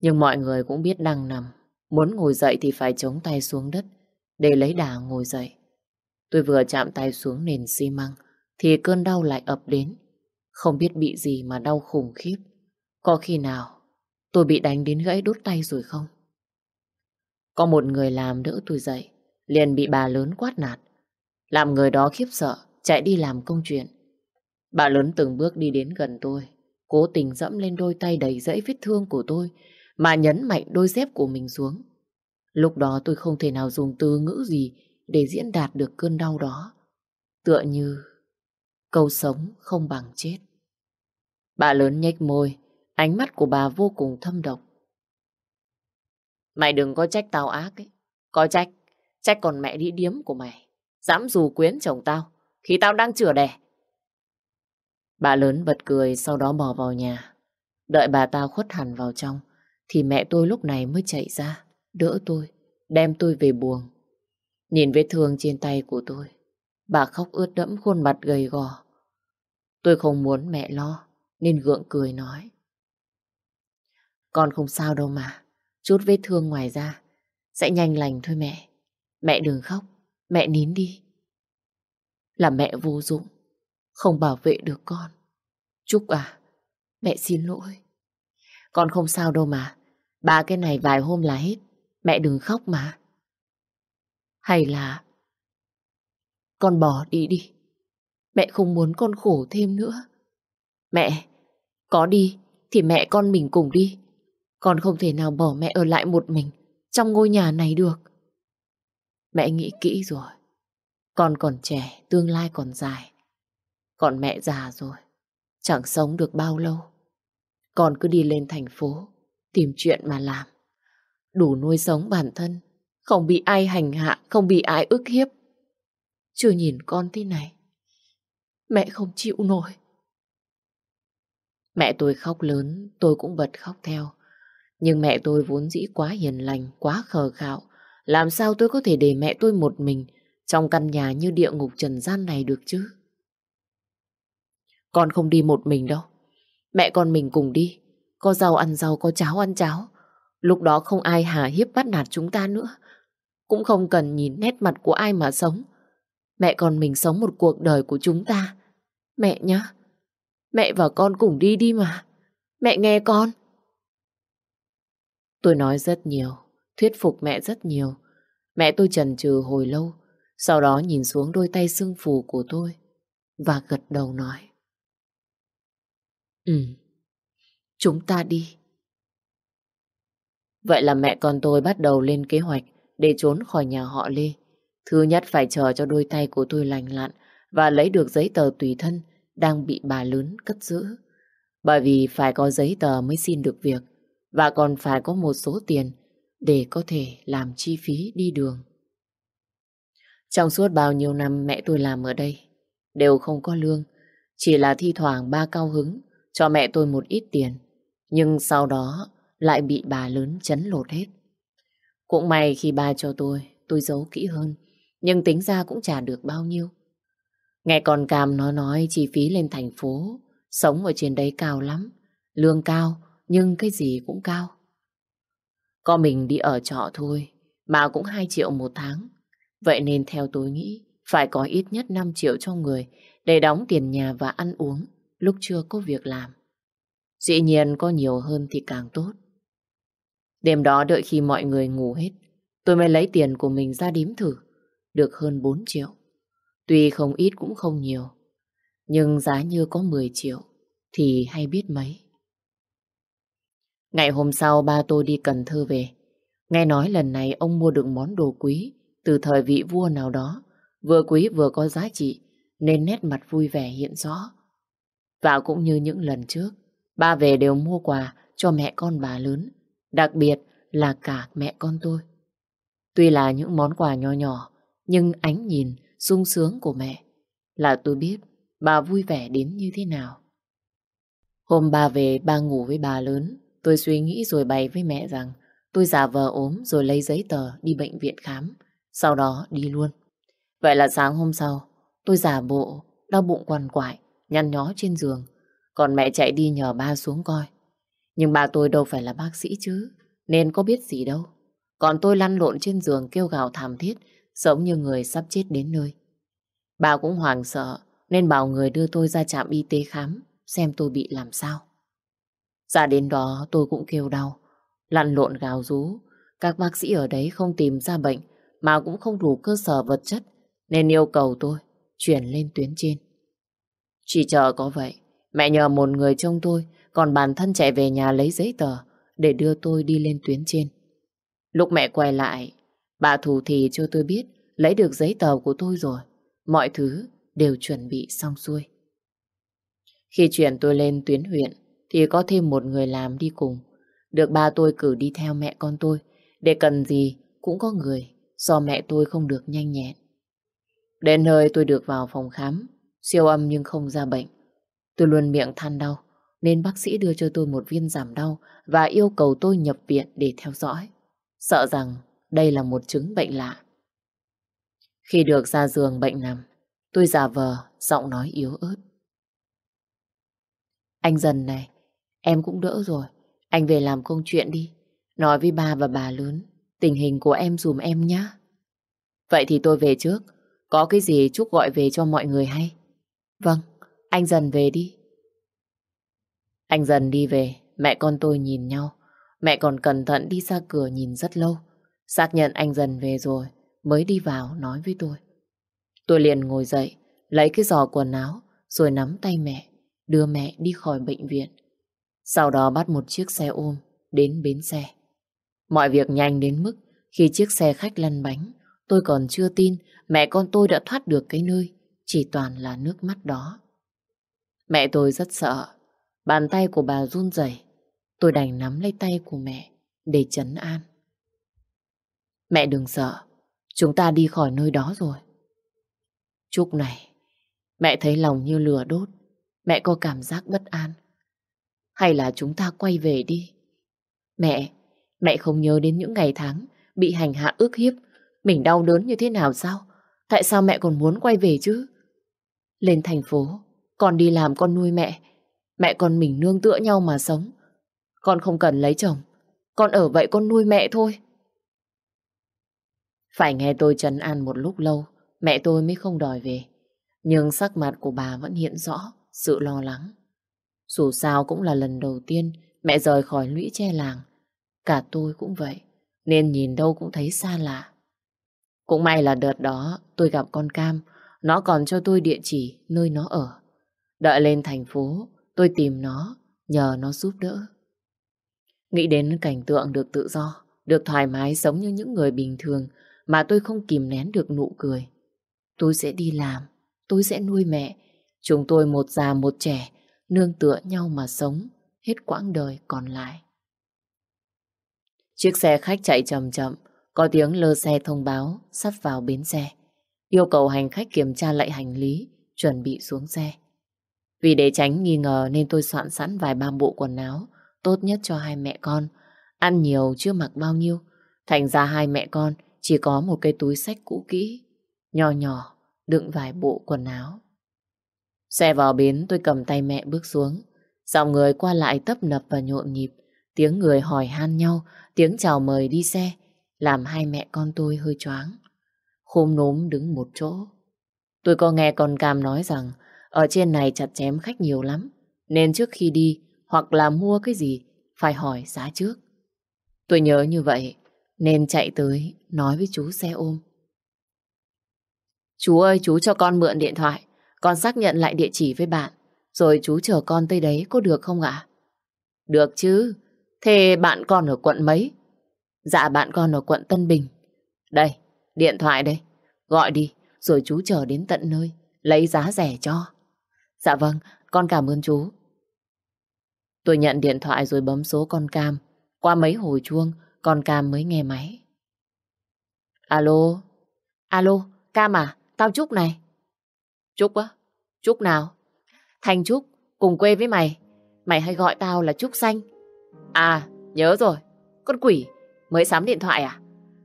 Nhưng mọi người cũng biết đang nằm. Muốn ngồi dậy thì phải chống tay xuống đất để lấy đà ngồi dậy. Tôi vừa chạm tay xuống nền xi măng thì cơn đau lại ập đến. Không biết bị gì mà đau khủng khiếp. Có khi nào tôi bị đánh đến gãy đốt tay rồi không? Có một người làm đỡ tôi dậy, liền bị bà lớn quát nạt. Làm người đó khiếp sợ, chạy đi làm công chuyện. Bà lớn từng bước đi đến gần tôi, cố tình dẫm lên đôi tay đầy dẫy vết thương của tôi, mà nhấn mạnh đôi dép của mình xuống. Lúc đó tôi không thể nào dùng từ ngữ gì để diễn đạt được cơn đau đó. Tựa như câu sống không bằng chết. Bà lớn nhếch môi, ánh mắt của bà vô cùng thâm độc. Mày đừng có trách tao ác ấy. Có trách, trách còn mẹ đi điếm của mày. Dám dù quyến chồng tao, khi tao đang chữa đẻ. Bà lớn bật cười sau đó bỏ vào nhà. Đợi bà ta khuất hẳn vào trong, thì mẹ tôi lúc này mới chạy ra, đỡ tôi, đem tôi về buồng. Nhìn vết thương trên tay của tôi, bà khóc ướt đẫm khuôn mặt gầy gò. Tôi không muốn mẹ lo, nên gượng cười nói. Con không sao đâu mà, chút vết thương ngoài ra, sẽ nhanh lành thôi mẹ. Mẹ đừng khóc, mẹ nín đi. Là mẹ vô dụng, không bảo vệ được con. Trúc à, mẹ xin lỗi. Con không sao đâu mà, ba cái này vài hôm là hết, mẹ đừng khóc mà. Hay là con bỏ đi đi, mẹ không muốn con khổ thêm nữa. Mẹ, có đi thì mẹ con mình cùng đi. Con không thể nào bỏ mẹ ở lại một mình trong ngôi nhà này được. Mẹ nghĩ kỹ rồi. Con còn trẻ, tương lai còn dài. Còn mẹ già rồi, chẳng sống được bao lâu. Con cứ đi lên thành phố, tìm chuyện mà làm. Đủ nuôi sống bản thân, không bị ai hành hạ, không bị ai ức hiếp. Chưa nhìn con thế này, mẹ không chịu nổi. Mẹ tôi khóc lớn, tôi cũng bật khóc theo. Nhưng mẹ tôi vốn dĩ quá hiền lành, quá khờ khạo. Làm sao tôi có thể để mẹ tôi một mình trong căn nhà như địa ngục trần gian này được chứ? Con không đi một mình đâu. Mẹ con mình cùng đi. Có rau ăn rau, có cháo ăn cháo. Lúc đó không ai hà hiếp bắt nạt chúng ta nữa. Cũng không cần nhìn nét mặt của ai mà sống. Mẹ con mình sống một cuộc đời của chúng ta. Mẹ nhá. Mẹ và con cùng đi đi mà. Mẹ nghe con. Tôi nói rất nhiều, thuyết phục mẹ rất nhiều. Mẹ tôi chần chừ hồi lâu, sau đó nhìn xuống đôi tay sưng phù của tôi và gật đầu nói. Ừ, chúng ta đi. Vậy là mẹ con tôi bắt đầu lên kế hoạch để trốn khỏi nhà họ Lê. Thứ nhất phải chờ cho đôi tay của tôi lành lặn và lấy được giấy tờ tùy thân đang bị bà lớn cất giữ. Bởi vì phải có giấy tờ mới xin được việc và còn phải có một số tiền để có thể làm chi phí đi đường. Trong suốt bao nhiêu năm mẹ tôi làm ở đây, đều không có lương, chỉ là thi thoảng ba cao hứng cho mẹ tôi một ít tiền, nhưng sau đó lại bị bà lớn chấn lột hết. Cũng may khi ba cho tôi, tôi giấu kỹ hơn, nhưng tính ra cũng trả được bao nhiêu. Nghe con Cam nó nói chi phí lên thành phố, sống ở trên đấy cao lắm, lương cao, nhưng cái gì cũng cao. Con mình đi ở trọ thôi, mà cũng 2 triệu một tháng. Vậy nên theo tôi nghĩ, phải có ít nhất 5 triệu cho người để đóng tiền nhà và ăn uống lúc chưa có việc làm. Dĩ nhiên có nhiều hơn thì càng tốt. Đêm đó đợi khi mọi người ngủ hết, tôi mới lấy tiền của mình ra đếm thử, được hơn 4 triệu. Tuy không ít cũng không nhiều, nhưng giá như có 10 triệu thì hay biết mấy. Ngày hôm sau ba tôi đi Cần Thơ về. Nghe nói lần này ông mua được món đồ quý từ thời vị vua nào đó. Vừa quý vừa có giá trị nên nét mặt vui vẻ hiện rõ. Và cũng như những lần trước, ba về đều mua quà cho mẹ con bà lớn. Đặc biệt là cả mẹ con tôi. Tuy là những món quà nhỏ nhỏ, nhưng ánh nhìn, sung sướng của mẹ là tôi biết bà vui vẻ đến như thế nào. Hôm ba về, ba ngủ với bà lớn. Tôi suy nghĩ rồi bày với mẹ rằng tôi giả vờ ốm rồi lấy giấy tờ đi bệnh viện khám. Sau đó đi luôn. Vậy là sáng hôm sau, tôi giả bộ, đau bụng quằn quại, nhăn nhó trên giường. Còn mẹ chạy đi nhờ ba xuống coi. Nhưng ba tôi đâu phải là bác sĩ chứ, nên có biết gì đâu. Còn tôi lăn lộn trên giường kêu gào thảm thiết, giống như người sắp chết đến nơi. Bà cũng hoảng sợ, nên bảo người đưa tôi ra trạm y tế khám, xem tôi bị làm sao. Ra đến đó tôi cũng kêu đau, lăn lộn gào rú. Các bác sĩ ở đấy không tìm ra bệnh, mà cũng không đủ cơ sở vật chất, nên yêu cầu tôi chuyển lên tuyến trên. Chỉ chờ có vậy, mẹ nhờ một người trông tôi, còn bản thân chạy về nhà lấy giấy tờ để đưa tôi đi lên tuyến trên. Lúc mẹ quay lại, bà thủ thì cho tôi biết lấy được giấy tờ của tôi rồi. Mọi thứ đều chuẩn bị xong xuôi. Khi chuyển tôi lên tuyến huyện, thì có thêm một người làm đi cùng. Được ba tôi cử đi theo mẹ con tôi, để cần gì cũng có người, do mẹ tôi không được nhanh nhẹn. Đến nơi tôi được vào phòng khám, siêu âm nhưng không ra bệnh. Tôi luôn miệng than đau, nên bác sĩ đưa cho tôi một viên giảm đau và yêu cầu tôi nhập viện để theo dõi. Sợ rằng đây là một chứng bệnh lạ. Khi được ra giường bệnh nằm, tôi giả vờ, giọng nói yếu ớt. Anh dần này, Em cũng đỡ rồi. Anh về làm công chuyện đi. Nói với ba và bà lớn tình hình của em dùm em nhé. Vậy thì tôi về trước. Có cái gì Trúc gọi về cho mọi người hay? Vâng, anh dần về đi. Anh dần đi về, mẹ con tôi nhìn nhau. Mẹ còn cẩn thận đi ra cửa nhìn rất lâu. Xác nhận anh dần về rồi, mới đi vào nói với tôi. Tôi liền ngồi dậy, lấy cái giò quần áo, rồi nắm tay mẹ, đưa mẹ đi khỏi bệnh viện. Sau đó bắt một chiếc xe ôm đến bến xe. Mọi việc nhanh đến mức khi chiếc xe khách lăn bánh, tôi còn chưa tin mẹ con tôi đã thoát được cái nơi chỉ toàn là nước mắt đó. Mẹ tôi rất sợ, bàn tay của bà run rẩy, tôi đành nắm lấy tay của mẹ để chấn an. Mẹ đừng sợ, chúng ta đi khỏi nơi đó rồi. Chúc này, mẹ thấy lòng như lửa đốt, mẹ có cảm giác bất an. Hay là chúng ta quay về đi? Mẹ, mẹ không nhớ đến những ngày tháng bị hành hạ ức hiếp. Mình đau đớn như thế nào sao? Tại sao mẹ còn muốn quay về chứ? Lên thành phố, con đi làm con nuôi mẹ. Mẹ con mình nương tựa nhau mà sống. Con không cần lấy chồng. Con ở vậy con nuôi mẹ thôi. Phải nghe tôi trấn an một lúc lâu, mẹ tôi mới không đòi về. Nhưng sắc mặt của bà vẫn hiện rõ sự lo lắng. Dù sao cũng là lần đầu tiên mẹ rời khỏi lũy che làng. Cả tôi cũng vậy, nên nhìn đâu cũng thấy xa lạ. Cũng may là đợt đó tôi gặp con Cam, nó còn cho tôi địa chỉ nơi nó ở. Đợi lên thành phố, tôi tìm nó, nhờ nó giúp đỡ. Nghĩ đến cảnh tượng được tự do, được thoải mái sống như những người bình thường mà tôi không kìm nén được nụ cười. Tôi sẽ đi làm, tôi sẽ nuôi mẹ. Chúng tôi một già một trẻ, nương tựa nhau mà sống, hết quãng đời còn lại. Chiếc xe khách chạy chậm chậm, có tiếng lơ xe thông báo sắp vào bến xe. Yêu cầu hành khách kiểm tra lại hành lý, chuẩn bị xuống xe. Vì để tránh nghi ngờ nên tôi soạn sẵn vài ba bộ quần áo tốt nhất cho hai mẹ con. Ăn nhiều chưa mặc bao nhiêu. Thành ra hai mẹ con chỉ có một cái túi sách cũ kỹ, nhỏ nhỏ, đựng vài bộ quần áo. Xe vào bến tôi cầm tay mẹ bước xuống. Dòng người qua lại tấp nập và nhộn nhịp. Tiếng người hỏi han nhau, tiếng chào mời đi xe, làm hai mẹ con tôi hơi choáng. Khôm núm đứng một chỗ. Tôi có nghe con Cam nói rằng ở trên này chặt chém khách nhiều lắm, nên trước khi đi hoặc là mua cái gì phải hỏi giá trước. Tôi nhớ như vậy nên chạy tới nói với chú xe ôm. Chú ơi, chú cho con mượn điện thoại, con xác nhận lại địa chỉ với bạn, rồi chú chờ con tới đấy có được không ạ? Được chứ, thế bạn con ở quận mấy? Dạ bạn con ở quận Tân Bình. Đây, điện thoại đây, gọi đi, rồi chú chờ đến tận nơi, lấy giá rẻ cho. Dạ vâng, con cảm ơn chú. Tôi nhận điện thoại rồi bấm số con Cam. Qua mấy hồi chuông, con Cam mới nghe máy. Alo? Alo, Cam à? Tao Trúc này. Trúc á? Trúc nào? Thành Trúc, cùng quê với mày. Mày hay gọi tao là Trúc Xanh. À, nhớ rồi. Con quỷ, mới sắm điện thoại à?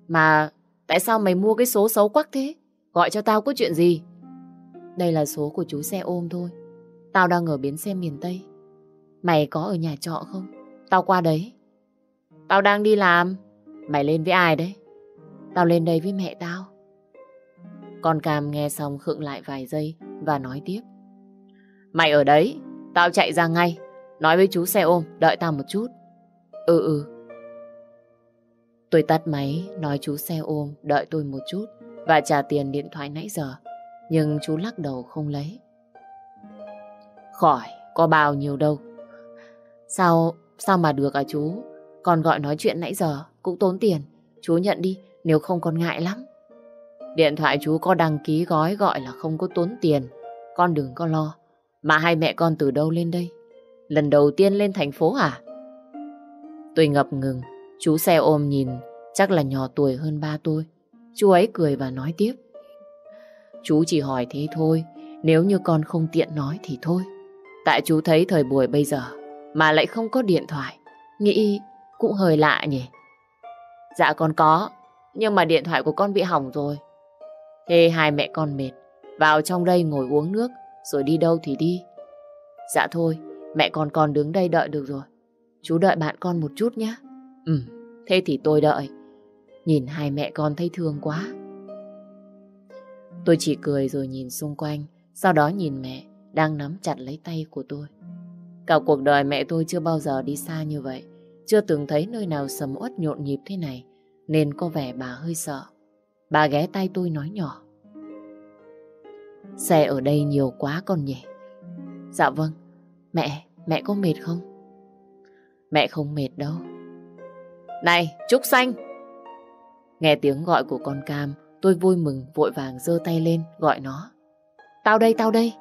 Mà tại sao mày mua cái số xấu quắc thế? Gọi cho tao có chuyện gì? Đây là số của chú xe ôm thôi. Tao đang ở bến xe miền Tây. Mày có ở nhà trọ không? Tao qua đấy. Tao đang đi làm. Mày lên với ai đấy? Tao lên đây với mẹ tao. Con Cam nghe xong khựng lại vài giây và nói tiếp. Mày ở đấy, tao chạy ra ngay. Nói với chú xe ôm, đợi tao một chút. Ừ ừ. Tôi tắt máy, nói chú xe ôm, đợi tôi một chút và trả tiền điện thoại nãy giờ. Nhưng chú lắc đầu không lấy. Khỏi, có bao nhiêu đâu. Sao, sao mà được à chú? Con gọi nói chuyện nãy giờ, cũng tốn tiền. Chú nhận đi, nếu không con ngại lắm. Điện thoại chú có đăng ký gói gọi là không có tốn tiền. Con đừng có lo. Mà hai mẹ con từ đâu lên đây? Lần đầu tiên lên thành phố à? Tôi ngập ngừng, chú xe ôm nhìn, chắc là nhỏ tuổi hơn ba tôi. Chú ấy cười và nói tiếp. Chú chỉ hỏi thế thôi, nếu như con không tiện nói thì thôi. Tại chú thấy thời buổi bây giờ mà lại không có điện thoại, nghĩ cũng hơi lạ nhỉ. Dạ con có, nhưng mà điện thoại của con bị hỏng rồi. Thế hai mẹ con mệt, vào trong đây ngồi uống nước, rồi đi đâu thì đi. Dạ thôi, mẹ con còn đứng đây đợi được rồi. Chú đợi bạn con một chút nhé. Ừ, thế thì tôi đợi. Nhìn hai mẹ con thấy thương quá. Tôi chỉ cười rồi nhìn xung quanh, sau đó nhìn mẹ đang nắm chặt lấy tay của tôi. Cả cuộc đời mẹ tôi chưa bao giờ đi xa như vậy, chưa từng thấy nơi nào sầm uất nhộn nhịp thế này, nên có vẻ bà hơi sợ. Bà ghé tay tôi nói nhỏ. Xe ở đây nhiều quá con nhỉ? Dạ vâng, mẹ, mẹ có mệt không? Mẹ không mệt đâu. Này, Trúc Xanh! Nghe tiếng gọi của con Cam, tôi vui mừng vội vàng giơ tay lên gọi nó. Tao đây, tao đây.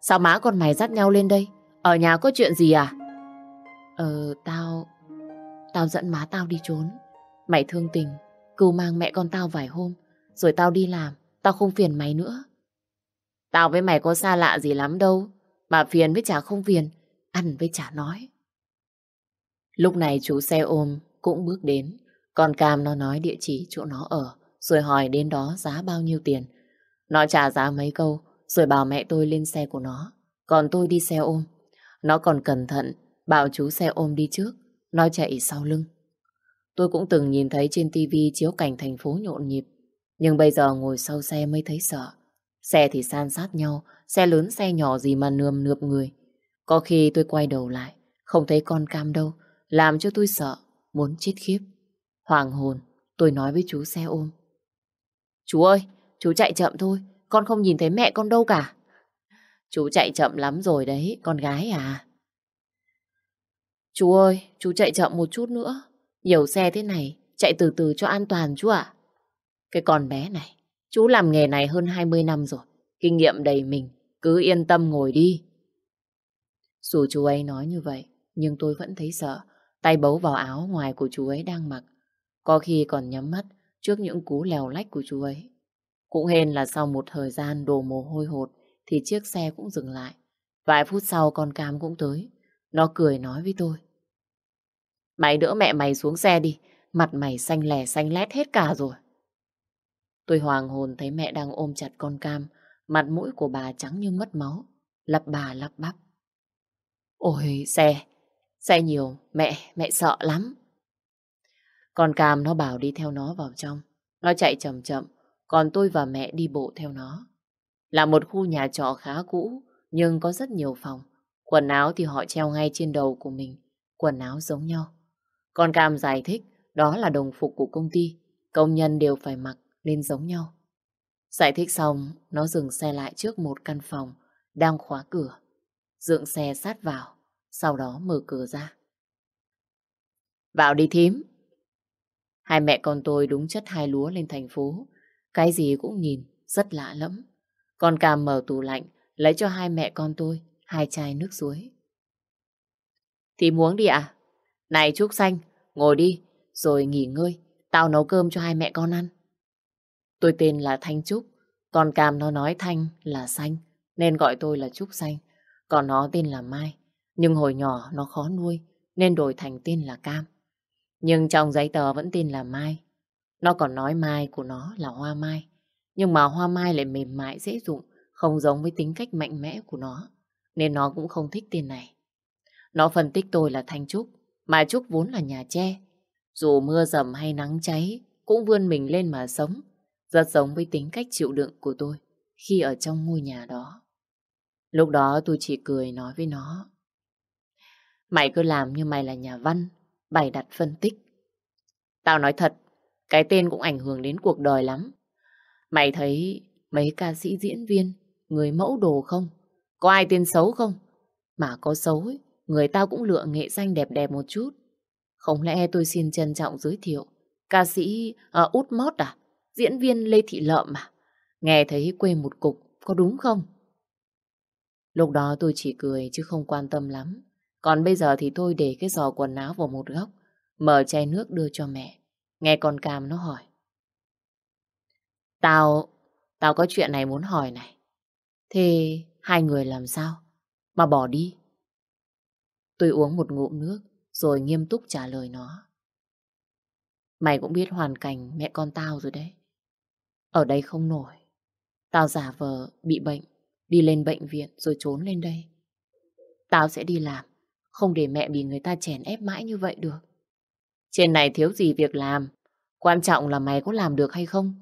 Sao má con mày dắt nhau lên đây? Ở nhà có chuyện gì à? Ờ, tao... Tao dẫn má tao đi trốn. Mày thương tình, cưu mang mẹ con tao vài hôm, rồi tao đi làm, tao không phiền mày nữa. Tao với mày có xa lạ gì lắm đâu, mà phiền với chả không phiền, ăn với chả nói. Lúc này chú xe ôm cũng bước đến, còn Cam nó nói địa chỉ chỗ nó ở, rồi hỏi đến đó giá bao nhiêu tiền. Nó trả giá mấy câu, rồi bảo mẹ tôi lên xe của nó, còn tôi đi xe ôm. Nó còn cẩn thận, bảo chú xe ôm đi trước, nó chạy sau lưng. Tôi cũng từng nhìn thấy trên tivi chiếu cảnh thành phố nhộn nhịp, nhưng bây giờ ngồi sau xe mới thấy sợ. Xe thì san sát nhau, xe lớn xe nhỏ gì mà nườm nượp người. Có khi tôi quay đầu lại, không thấy con cam đâu, làm cho tôi sợ, muốn chết khiếp. Hoàng hồn, tôi nói với chú xe ôm. Chú ơi, chú chạy chậm thôi, con không nhìn thấy mẹ con đâu cả. Chú chạy chậm lắm rồi đấy, con gái à. Chú ơi, chú chạy chậm một chút nữa. Nhiều xe thế này, chạy từ từ cho an toàn chú ạ. Cái con bé này, chú làm nghề này hơn 20 năm rồi. Kinh nghiệm đầy mình, cứ yên tâm ngồi đi. Dù chú ấy nói như vậy, nhưng tôi vẫn thấy sợ. Tay bấu vào áo ngoài của chú ấy đang mặc. Có khi còn nhắm mắt trước những cú lèo lách của chú ấy. Cũng hên là sau một thời gian đổ mồ hôi hột thì chiếc xe cũng dừng lại. Vài phút sau con cam cũng tới. Nó cười nói với tôi. Mày đỡ mẹ mày xuống xe đi. Mặt mày xanh lè xanh lét hết cả rồi. Tôi hoàng hồn thấy mẹ đang ôm chặt con cam. Mặt mũi của bà trắng như mất máu. Lặp bà lắp bắp. Ôi xe, xe nhiều, mẹ, mẹ sợ lắm. Con cam nó bảo đi theo nó vào trong. Nó chạy chậm chậm, còn tôi và mẹ đi bộ theo nó. Là một khu nhà trọ khá cũ, nhưng có rất nhiều phòng. Quần áo thì họ treo ngay trên đầu của mình, quần áo giống nhau. Con cam giải thích đó là đồng phục của công ty, công nhân đều phải mặc nên giống nhau. Giải thích xong, nó dừng xe lại trước một căn phòng, đang khóa cửa. Dựng xe sát vào, sau đó mở cửa ra. Vào đi thím. Hai mẹ con tôi đúng chất hai lúa lên thành phố. Cái gì cũng nhìn, rất lạ lắm. Con cam mở tủ lạnh, lấy cho hai mẹ con tôi hai chai nước suối. Thím uống đi à? Này Trúc Xanh, ngồi đi, rồi nghỉ ngơi. Tao nấu cơm cho hai mẹ con ăn. Tôi tên là Thanh Trúc, còn Cam nó nói Thanh là Xanh, nên gọi tôi là Trúc Xanh. Còn nó tên là Mai, nhưng hồi nhỏ nó khó nuôi, nên đổi thành tên là Cam. Nhưng trong giấy tờ vẫn tên là Mai. Nó còn nói Mai của nó là Hoa Mai. Nhưng mà Hoa Mai lại mềm mại dễ dụng, không giống với tính cách mạnh mẽ của nó. Nên nó cũng không thích tên này. Nó phân tích tôi là Thanh Trúc, mà Trúc vốn là nhà tre. Dù mưa dầm hay nắng cháy, cũng vươn mình lên mà sống. Rất giống với tính cách chịu đựng của tôi khi ở trong ngôi nhà đó. Lúc đó tôi chỉ cười nói với nó. Mày cứ làm như mày là nhà văn, bày đặt phân tích. Tao nói thật, cái tên cũng ảnh hưởng đến cuộc đời lắm. Mày thấy mấy ca sĩ diễn viên, người mẫu đồ không? Có ai tên xấu không? Mà có xấu ấy, người ta cũng lựa nghệ danh đẹp đẹp một chút. Không lẽ tôi xin trân trọng giới thiệu ca sĩ à, Út Mót à? Diễn viên Lê Thị Lợm à? Nghe thấy quê một cục, có đúng không? Lúc đó tôi chỉ cười chứ không quan tâm lắm. Còn bây giờ thì tôi để cái giò quần áo vào một góc, mở chai nước đưa cho mẹ. Nghe con cam nó hỏi. Tao, tao có chuyện này muốn hỏi này. Thế hai người làm sao? Mà bỏ đi. Tôi uống một ngụm nước, rồi nghiêm túc trả lời nó. Mày cũng biết hoàn cảnh mẹ con tao rồi đấy. Ở đây không nổi. Tao giả vờ bị bệnh, đi lên bệnh viện rồi trốn lên đây. Tao sẽ đi làm, không để mẹ bị người ta chèn ép mãi như vậy được. Trên này thiếu gì việc làm, quan trọng là mày có làm được hay không.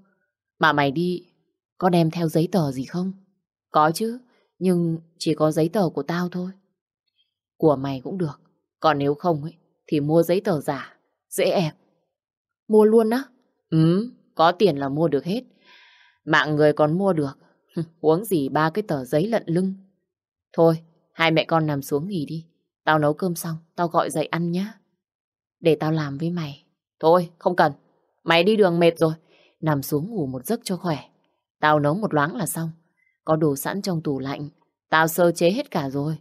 Mà mày đi, có đem theo giấy tờ gì không? Có chứ, nhưng chỉ có giấy tờ của tao thôi. Của mày cũng được, còn nếu không ấy, thì mua giấy tờ giả, dễ ẹp. Mua luôn á? Ừ, có tiền là mua được hết. Mạng người còn mua được. Uống gì ba cái tờ giấy lận lưng. Thôi, hai mẹ con nằm xuống nghỉ đi. Tao nấu cơm xong, tao gọi dậy ăn nhá. Để tao làm với mày. Thôi, không cần. Mày đi đường mệt rồi. Nằm xuống ngủ một giấc cho khỏe. Tao nấu một loáng là xong. Có đồ sẵn trong tủ lạnh. Tao sơ chế hết cả rồi.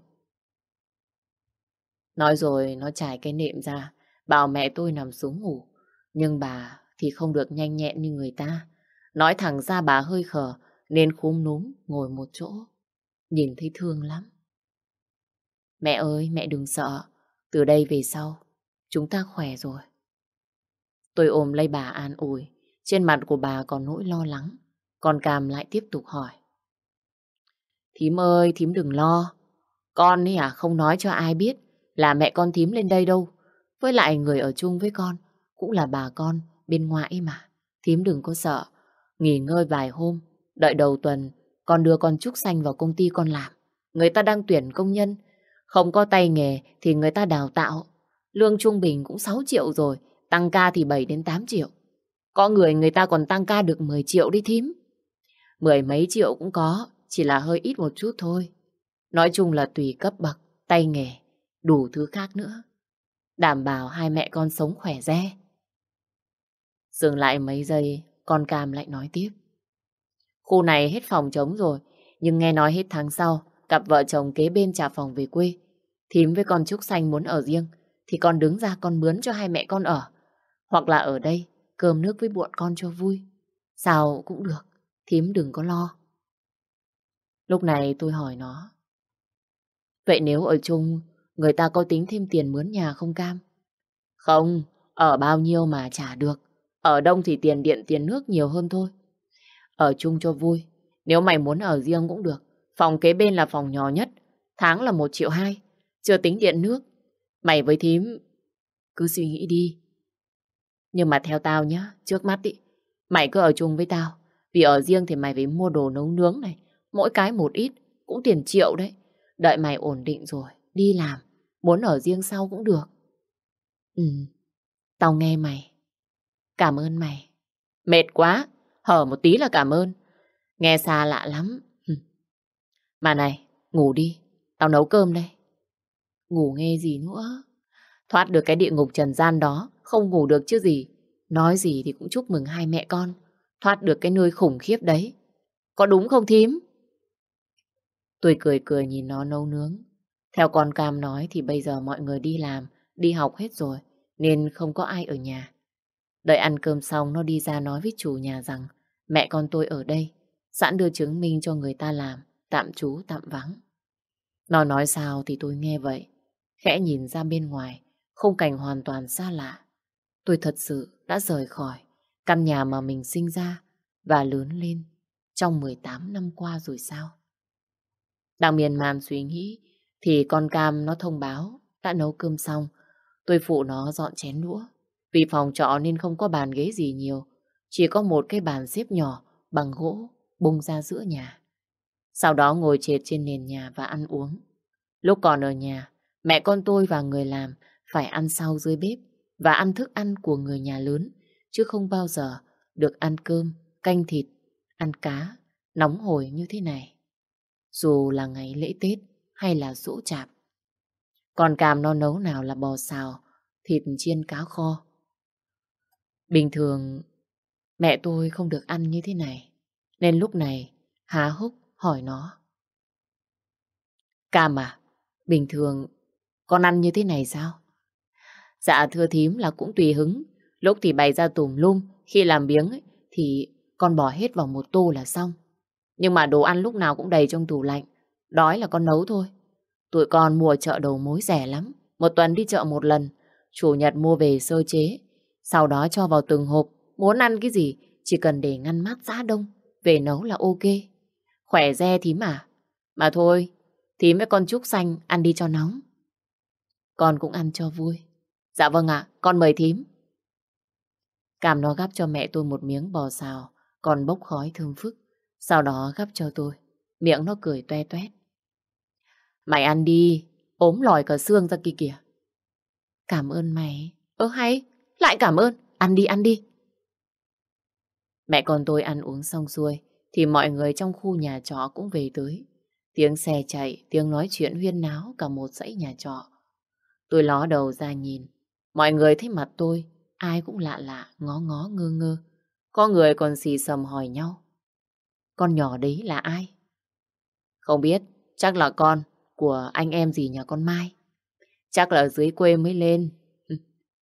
Nói rồi nó trải cái nệm ra. Bảo mẹ tôi nằm xuống ngủ. Nhưng bà thì không được nhanh nhẹn như người ta. Nói thẳng ra bà hơi khờ nên khúm núm ngồi một chỗ. Nhìn thấy thương lắm. Mẹ ơi, mẹ đừng sợ. Từ đây về sau, chúng ta khỏe rồi. Tôi ôm lấy bà an ủi. Trên mặt của bà còn nỗi lo lắng. Còn Cam lại tiếp tục hỏi. Thím ơi, thím đừng lo. Con ấy à, không nói cho ai biết là mẹ con thím lên đây đâu. Với lại người ở chung với con cũng là bà con bên ngoại mà. Thím đừng có sợ. Nghỉ ngơi vài hôm, đợi đầu tuần con đưa con Trúc Xanh vào công ty con làm. Người ta đang tuyển công nhân, không có tay nghề thì người ta đào tạo. Lương trung bình cũng 6 triệu rồi, tăng ca thì 7 đến 8 triệu. Có người người ta còn tăng ca được 10 triệu đi thím. Mười mấy triệu cũng có, chỉ là hơi ít một chút thôi. Nói chung là tùy cấp bậc, tay nghề, đủ thứ khác nữa. Đảm bảo hai mẹ con sống khỏe re. Dừng lại mấy giây, con cam lại nói tiếp. Khu này hết phòng trống rồi, Nhưng nghe nói hết tháng sau, cặp vợ chồng kế bên trả phòng về quê. Thím với con Trúc Xanh muốn ở riêng, thì con đứng ra con mướn cho hai mẹ con ở. Hoặc là ở đây, cơm nước với bọn con cho vui. Sao cũng được, thím đừng có lo. Lúc này tôi hỏi nó. Vậy nếu ở chung, người ta có tính thêm tiền mướn nhà không cam? Không, ở bao nhiêu mà trả được. Ở đông thì tiền điện tiền nước nhiều hơn thôi. Ở chung cho vui. Nếu mày muốn ở riêng cũng được. Phòng kế bên là phòng nhỏ nhất. Tháng là một triệu hai. Chưa tính điện nước. Mày với thím cứ suy nghĩ đi. Nhưng mà theo tao nhá, trước mắt ý, mày cứ ở chung với tao. Vì ở riêng thì mày phải mua đồ nấu nướng này. Mỗi cái một ít, cũng tiền triệu đấy. Đợi mày ổn định rồi, đi làm. Muốn ở riêng sau cũng được. Ừ, tao nghe mày. Cảm ơn mày. Mệt quá, hở một tí là cảm ơn. Nghe xa lạ lắm. Mà này, ngủ đi, tao nấu cơm đây. Ngủ nghe gì nữa? Thoát được cái địa ngục trần gian đó, không ngủ được chứ gì. Nói gì thì cũng chúc mừng hai mẹ con. Thoát được cái nơi khủng khiếp đấy. Có đúng không thím? Tôi cười cười nhìn nó nấu nướng. Theo con Cam nói thì bây giờ mọi người đi làm, đi học hết rồi, nên không có ai ở nhà. Đợi ăn cơm xong nó đi ra nói với chủ nhà rằng mẹ con tôi ở đây, sẵn đưa chứng minh cho người ta làm, tạm trú tạm vắng. Nó nói sao thì tôi nghe vậy, khẽ nhìn ra bên ngoài, khung cảnh hoàn toàn xa lạ. Tôi thật sự đã rời khỏi căn nhà mà mình sinh ra và lớn lên trong 18 năm qua rồi sao? Đang miền man suy nghĩ thì con cam nó thông báo đã nấu cơm xong. Tôi phụ nó dọn chén đũa. Vì phòng trọ nên không có bàn ghế gì nhiều. Chỉ có một cái bàn xếp nhỏ bằng gỗ bung ra giữa nhà. Sau đó ngồi trệt trên nền nhà và ăn uống. Lúc còn ở nhà, mẹ con tôi và người làm phải ăn sau dưới bếp và ăn thức ăn của người nhà lớn, chứ không bao giờ được ăn cơm, canh thịt, ăn cá, nóng hổi như thế này. Dù là ngày lễ Tết hay là rũ chạp. Còn càm nó nấu nào là bò xào, thịt chiên cá kho. Bình thường mẹ tôi không được ăn như thế này, nên lúc này há hốc hỏi nó. Cam à, bình thường con ăn như thế này sao? Dạ thưa thím là cũng tùy hứng. Lúc thì bày ra tùm lum, khi làm biếng ấy, thì con bỏ hết vào một tô là xong. Nhưng mà đồ ăn lúc nào cũng đầy trong tủ lạnh. Đói là con nấu thôi. Tụi con mua chợ đầu mối rẻ lắm. Một tuần đi chợ một lần. Chủ nhật mua về sơ chế. Sau đó cho vào từng hộp. Muốn ăn cái gì, chỉ cần để ngăn mát giá đông. Về nấu là ok. Khỏe re thím à? Mà thôi, thím với con Trúc Xanh ăn đi cho nóng. Con cũng ăn cho vui. Dạ vâng ạ, con mời thím. Cảm nó gắp cho mẹ tôi một miếng bò xào, còn bốc khói thơm phức. Sau đó gắp cho tôi, miệng nó cười toe toét. Mày ăn đi, ốm lòi cả xương ra kia kìa. Cảm ơn mày. Ơ hay, lại cảm ơn, ăn đi ăn đi. Mẹ con tôi ăn uống xong xuôi, thì mọi người trong khu nhà trọ cũng về tới. Tiếng xe chạy, tiếng nói chuyện huyên náo cả một dãy nhà trọ. Tôi ló đầu ra nhìn, mọi người thấy mặt tôi, ai cũng lạ lạ, ngó ngó ngơ ngơ. Có người còn xì sầm hỏi nhau. Con nhỏ đấy là ai? Không biết, chắc là con của anh em gì nhà con Mai. Chắc là ở dưới quê mới lên.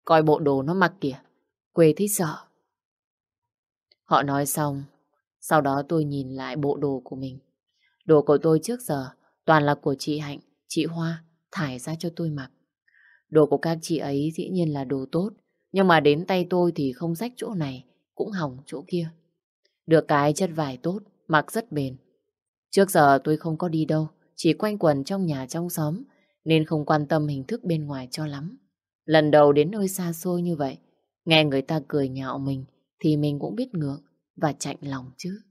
Coi bộ đồ nó mặc kìa, quê thấy sợ. Họ nói xong, sau đó tôi nhìn lại bộ đồ của mình. Đồ của tôi trước giờ toàn là của chị Hạnh, chị Hoa thải ra cho tôi mặc. Đồ của các chị ấy dĩ nhiên là đồ tốt, nhưng mà đến tay tôi thì không rách chỗ này, cũng hỏng chỗ kia. Được cái chất vải tốt, mặc rất bền. Trước giờ tôi không có đi đâu, chỉ quanh quần trong nhà trong xóm, nên không quan tâm hình thức bên ngoài cho lắm. Lần đầu đến nơi xa xôi như vậy, nghe người ta cười nhạo mình, thì mình cũng biết ngược và chạnh lòng chứ.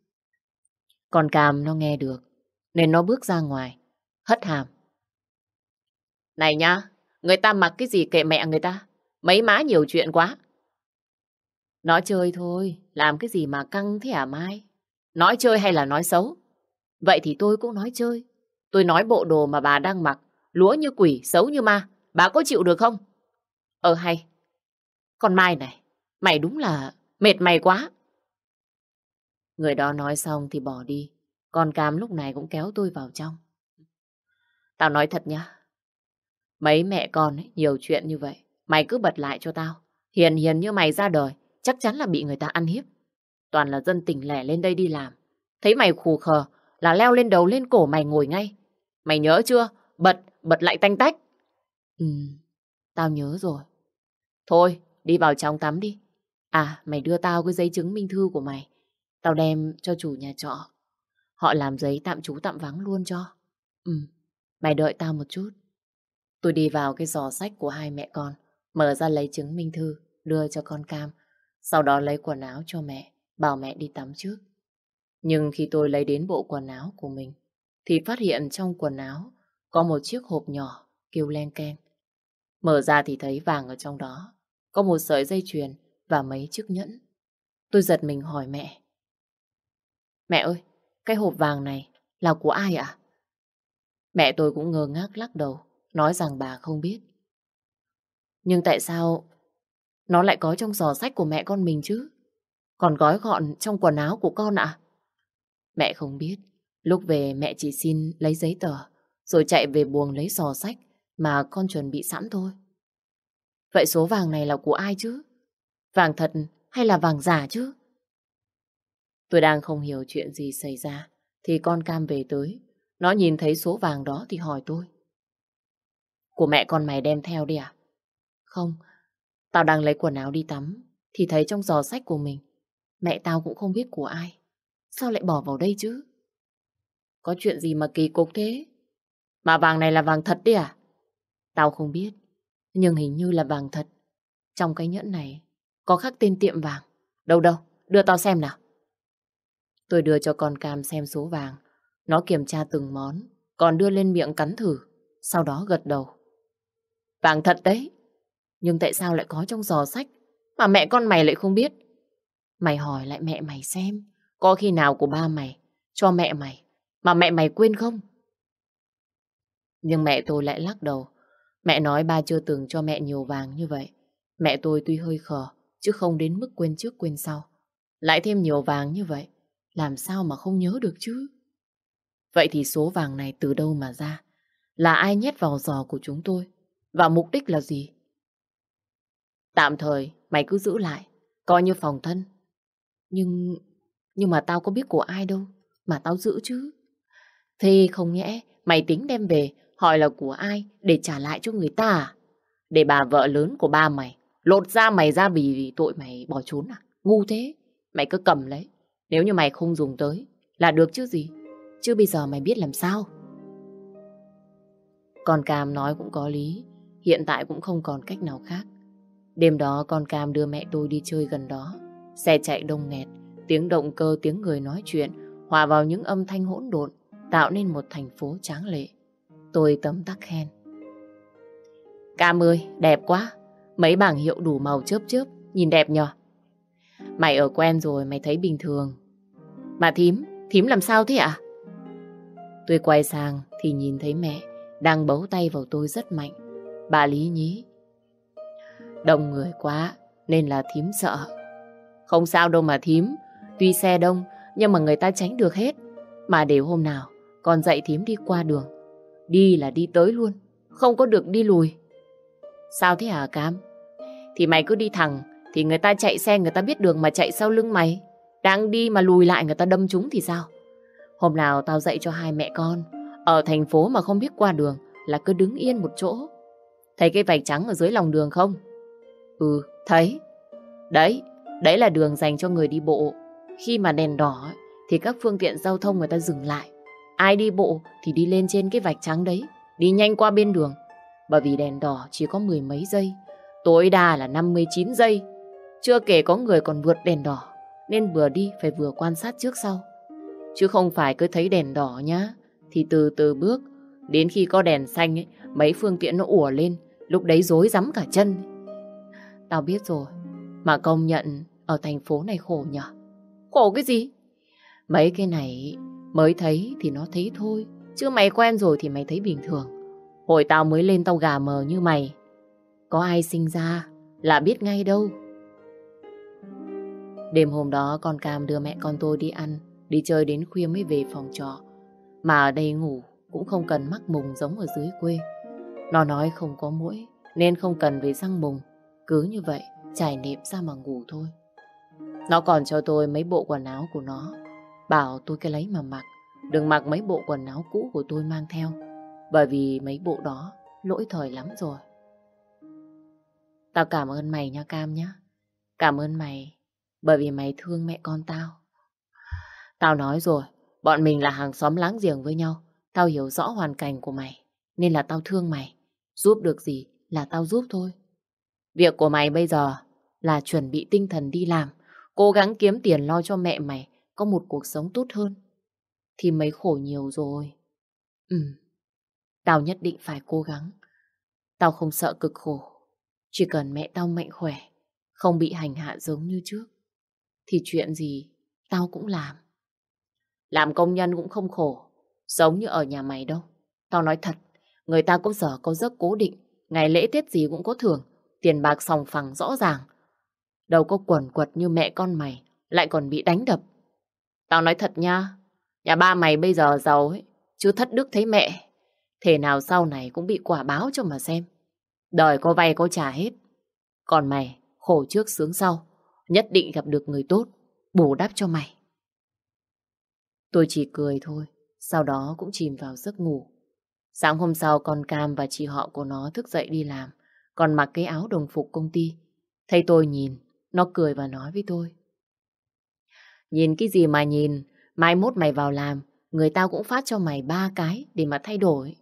Còn Cam nó nghe được, nên nó bước ra ngoài, hất hàm. Này nhá, người ta mặc cái gì kệ mẹ người ta, mấy má nhiều chuyện quá. Nói chơi thôi, làm cái gì mà căng thế hả Mai? Nói chơi hay là nói xấu? Vậy thì tôi cũng nói chơi. Tôi nói bộ đồ mà bà đang mặc, lúa như quỷ, xấu như ma. Bà có chịu được không? Ờ hay. Con Mai này, mày đúng là mệt mày quá. Người đó nói xong thì bỏ đi. Con Cam lúc này cũng kéo tôi vào trong. Tao nói thật nhá. Mấy mẹ con ấy, nhiều chuyện như vậy. Mày cứ bật lại cho tao. Hiền hiền như mày ra đời, chắc chắn là bị người ta ăn hiếp. Toàn là dân tỉnh lẻ lên đây đi làm. Thấy mày khù khờ là leo lên đầu lên cổ mày ngồi ngay. Mày nhớ chưa? Bật, bật lại tanh tách. Ừ, tao nhớ rồi. Thôi, đi vào trong tắm đi. À, mày đưa tao cái giấy chứng minh thư của mày. Tao đem cho chủ nhà trọ. Họ làm giấy tạm trú tạm vắng luôn cho. Ừ, mày đợi tao một chút. Tôi đi vào cái giỏ sách của hai mẹ con, mở ra lấy chứng minh thư, đưa cho con Cam. Sau đó lấy quần áo cho mẹ, bảo mẹ đi tắm trước. Nhưng khi tôi lấy đến bộ quần áo của mình, thì phát hiện trong quần áo có một chiếc hộp nhỏ kêu len keng. Mở ra thì thấy vàng ở trong đó, có một sợi dây chuyền và mấy chiếc nhẫn. Tôi giật mình hỏi mẹ. Mẹ ơi, cái hộp vàng này là của ai ạ? Mẹ tôi cũng ngơ ngác lắc đầu, nói rằng bà không biết. Nhưng tại sao nó lại có trong giỏ sách của mẹ con mình chứ? Còn gói gọn trong quần áo của con ạ? Mẹ không biết. Lúc về mẹ chỉ xin lấy giấy tờ, rồi chạy về buồng lấy sò sách mà con chuẩn bị sẵn thôi. Vậy số vàng này là của ai chứ? Vàng thật hay là vàng giả chứ? Tôi đang không hiểu chuyện gì xảy ra, thì con cam về tới. Nó nhìn thấy số vàng đó thì hỏi tôi. Của mẹ con mày đem theo đi à? Không, tao đang lấy quần áo đi tắm, thì thấy trong giò sách của mình. Mẹ tao cũng không biết của ai. Sao lại bỏ vào đây chứ? Có chuyện gì mà kỳ cục thế? Mà vàng này là vàng thật đi à? Tao không biết, nhưng hình như là vàng thật. Trong cái nhẫn này có khắc tên tiệm vàng. Đâu đâu, đưa tao xem nào. Tôi đưa cho con cam xem số vàng. Nó kiểm tra từng món, còn đưa lên miệng cắn thử, sau đó gật đầu. Vàng thật đấy, nhưng tại sao lại có trong giò sách mà mẹ con mày lại không biết? Mày hỏi lại mẹ mày xem, có khi nào của ba mày cho mẹ mày mà mẹ mày quên không? Nhưng mẹ tôi lại lắc đầu. Mẹ nói ba chưa từng cho mẹ nhiều vàng như vậy. Mẹ tôi tuy hơi khờ, chứ không đến mức quên trước quên sau. Lại thêm nhiều vàng như vậy, làm sao mà không nhớ được chứ? Vậy thì số vàng này từ đâu mà ra? Là ai nhét vào giò của chúng tôi? Và mục đích là gì? Tạm thời, mày cứ giữ lại, coi như phòng thân. Nhưng nhưng mà tao có biết của ai đâu, mà tao giữ chứ. Thế không nhẽ mày tính đem về hỏi là của ai để trả lại cho người ta à? Để bà vợ lớn của ba mày lột ra mày ra vì tội mày bỏ trốn à? Ngu thế, mày cứ cầm lấy. Nếu như mày không dùng tới là được chứ gì. Chứ bây giờ mày biết làm sao. Con Cam nói cũng có lý. Hiện tại cũng không còn cách nào khác. Đêm đó con Cam đưa mẹ tôi đi chơi gần đó. Xe chạy đông nghẹt, tiếng động cơ, tiếng người nói chuyện hòa vào những âm thanh hỗn độn tạo nên một thành phố tráng lệ. Tôi tấm tắc khen. Cam ơi, đẹp quá. Mấy bảng hiệu đủ màu chớp chớp, nhìn đẹp nhờ. Mày ở quen rồi, mày thấy bình thường. Mà thím, thím làm sao thế ạ? Tôi quay sang thì nhìn thấy mẹ đang bấu tay vào tôi rất mạnh. Bà Lý nhí. Đông người quá nên là thím sợ. Không sao đâu mà thím. Tuy xe đông nhưng mà người ta tránh được hết. Mà để hôm nào con dạy thím đi qua đường. Đi là đi tới luôn. Không có được đi lùi. Sao thế hả Cam? Thì mày cứ đi thẳng thì người ta chạy xe người ta biết đường mà chạy sau lưng mày. Đang đi mà lùi lại người ta đâm chúng thì sao? Hôm nào tao dạy cho hai mẹ con ở thành phố mà không biết qua đường là cứ đứng yên một chỗ. Thấy cái vạch trắng ở dưới lòng đường không? Ừ, thấy. Đấy, đấy là đường dành cho người đi bộ. Khi mà đèn đỏ thì các phương tiện giao thông người ta dừng lại. Ai đi bộ thì đi lên trên cái vạch trắng đấy, đi nhanh qua bên đường. Bởi vì đèn đỏ chỉ có mười mấy giây, tối đa là 59 giây. Chưa kể có người còn vượt đèn đỏ, nên vừa đi phải vừa quan sát trước sau. Chứ không phải cứ thấy đèn đỏ nhá, thì từ từ bước, đến khi có đèn xanh ấy, mấy phương tiện nó ủa lên, lúc đấy rối rắm cả chân. Tao biết rồi, mà công nhận ở thành phố này khổ nhở? Khổ cái gì? Mấy cái này mới thấy thì nó thấy thôi, chứ mày quen rồi thì mày thấy bình thường. Hồi tao mới lên tao gà mờ như mày, có ai sinh ra là biết ngay đâu. Đêm hôm đó con Cam đưa mẹ con tôi đi ăn đi chơi đến khuya mới về phòng trọ. Mà ở đây ngủ cũng không cần mắc mùng giống ở dưới quê. Nó nói không có mũi nên không cần về răng mùng. Cứ như vậy, trải nệm ra mà ngủ thôi. Nó còn cho tôi mấy bộ quần áo của nó. Bảo tôi cái lấy mà mặc. Đừng mặc mấy bộ quần áo cũ của tôi mang theo. Bởi vì mấy bộ đó lỗi thời lắm rồi. Tao cảm ơn mày nha Cam nhá. Cảm ơn mày bởi vì mày thương mẹ con tao. Tao nói rồi, bọn mình là hàng xóm láng giềng với nhau. Tao hiểu rõ hoàn cảnh của mày, nên là tao thương mày. Giúp được gì là tao giúp thôi. Việc của mày bây giờ là chuẩn bị tinh thần đi làm, cố gắng kiếm tiền lo cho mẹ mày có một cuộc sống tốt hơn. Thì mấy khổ nhiều rồi. Ừ, tao nhất định phải cố gắng. Tao không sợ cực khổ. Chỉ cần mẹ tao mạnh khỏe, không bị hành hạ giống như trước, thì chuyện gì tao cũng làm. Làm công nhân cũng không khổ, giống như ở nhà mày đâu. Tao nói thật, người ta có giờ có giấc cố định, ngày lễ Tết gì cũng có thưởng, tiền bạc sòng phẳng rõ ràng. Đâu có quẩn quật như mẹ con mày, lại còn bị đánh đập. Tao nói thật nha, nhà ba mày bây giờ giàu ấy, chứ thất đức thấy mẹ. thế nào sau này cũng bị quả báo cho mà xem. Đời có vay có trả hết. Còn mày, khổ trước sướng sau, nhất định gặp được người tốt, bù đắp cho mày. Tôi chỉ cười thôi, sau đó cũng chìm vào giấc ngủ. Sáng hôm sau con Cam và chị họ của nó thức dậy đi làm, còn mặc cái áo đồng phục công ty. Thấy tôi nhìn, nó cười và nói với tôi. Nhìn cái gì mà nhìn, mai mốt mày vào làm, người tao cũng phát cho mày ba cái để mà thay đổi.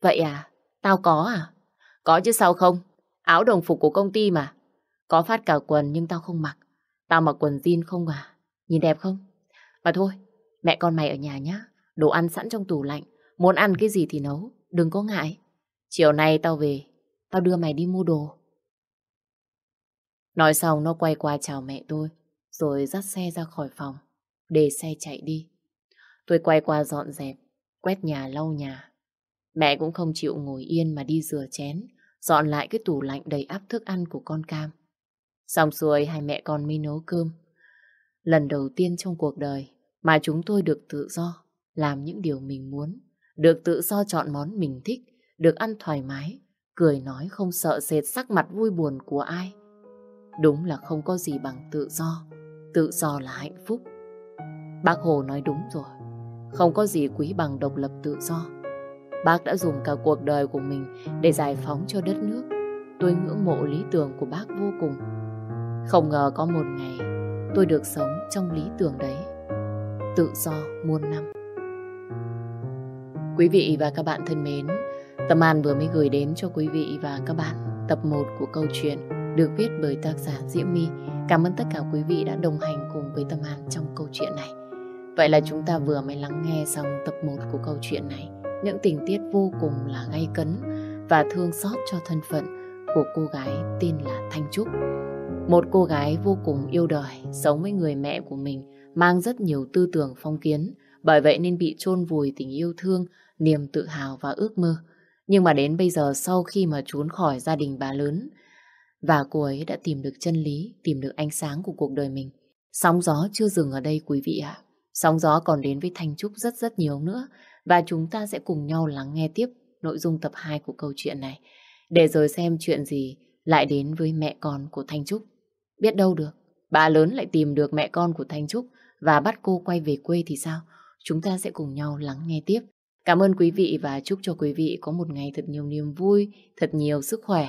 Vậy à? Tao có à? Có chứ sao không? Áo đồng phục của công ty mà. Có phát cả quần nhưng tao không mặc. Tao mặc quần jean không à? Nhìn đẹp không? Mà thôi, mẹ con mày ở nhà nhá. Đồ ăn sẵn trong tủ lạnh. Muốn ăn cái gì thì nấu. Đừng có ngại. Chiều nay tao về. Tao đưa mày đi mua đồ. Nói xong nó quay qua chào mẹ tôi. Rồi dắt xe ra khỏi phòng. Để xe chạy đi. Tôi quay qua dọn dẹp. Quét nhà lau nhà. Mẹ cũng không chịu ngồi yên mà đi rửa chén. Dọn lại cái tủ lạnh đầy áp thức ăn của con cam. Xong xuôi hai mẹ con mới nấu cơm. Lần đầu tiên trong cuộc đời mà chúng tôi được tự do làm những điều mình muốn, được tự do chọn món mình thích, được ăn thoải mái, cười nói không sợ sệt sắc mặt vui buồn của ai. Đúng là không có gì bằng tự do, tự do là hạnh phúc. Bác Hồ nói đúng rồi, không có gì quý bằng độc lập tự do. Bác đã dùng cả cuộc đời của mình để giải phóng cho đất nước. Tôi ngưỡng mộ lý tưởng của bác vô cùng. Không ngờ có một ngày tôi được sống trong lý tưởng đấy. Tự do muôn năm. Quý vị và các bạn thân mến, Tâm An vừa mới gửi đến cho quý vị và các bạn tập 1 của câu chuyện được viết bởi tác giả Diễm My. Cảm ơn tất cả quý vị đã đồng hành cùng với Tâm An trong câu chuyện này. Vậy là chúng ta vừa mới lắng nghe xong tập 1 của câu chuyện này. Những tình tiết vô cùng là gay cấn và thương xót cho thân phận của cô gái tên là Thanh Trúc. Một cô gái vô cùng yêu đời, sống với người mẹ của mình, mang rất nhiều tư tưởng phong kiến, bởi vậy nên bị chôn vùi tình yêu thương, niềm tự hào và ước mơ. Nhưng mà đến bây giờ sau khi mà trốn khỏi gia đình bà lớn, và cô ấy đã tìm được chân lý, tìm được ánh sáng của cuộc đời mình. Sóng gió chưa dừng ở đây quý vị ạ. Sóng gió còn đến với Thanh Trúc rất rất nhiều nữa. Và chúng ta sẽ cùng nhau lắng nghe tiếp nội dung tập 2 của câu chuyện này. Để rồi xem chuyện gì lại đến với mẹ con của Thanh Trúc. Biết đâu được, bà lớn lại tìm được mẹ con của Thanh Trúc và bắt cô quay về quê thì sao? Chúng ta sẽ cùng nhau lắng nghe tiếp. Cảm ơn quý vị và chúc cho quý vị có một ngày thật nhiều niềm vui, thật nhiều sức khỏe.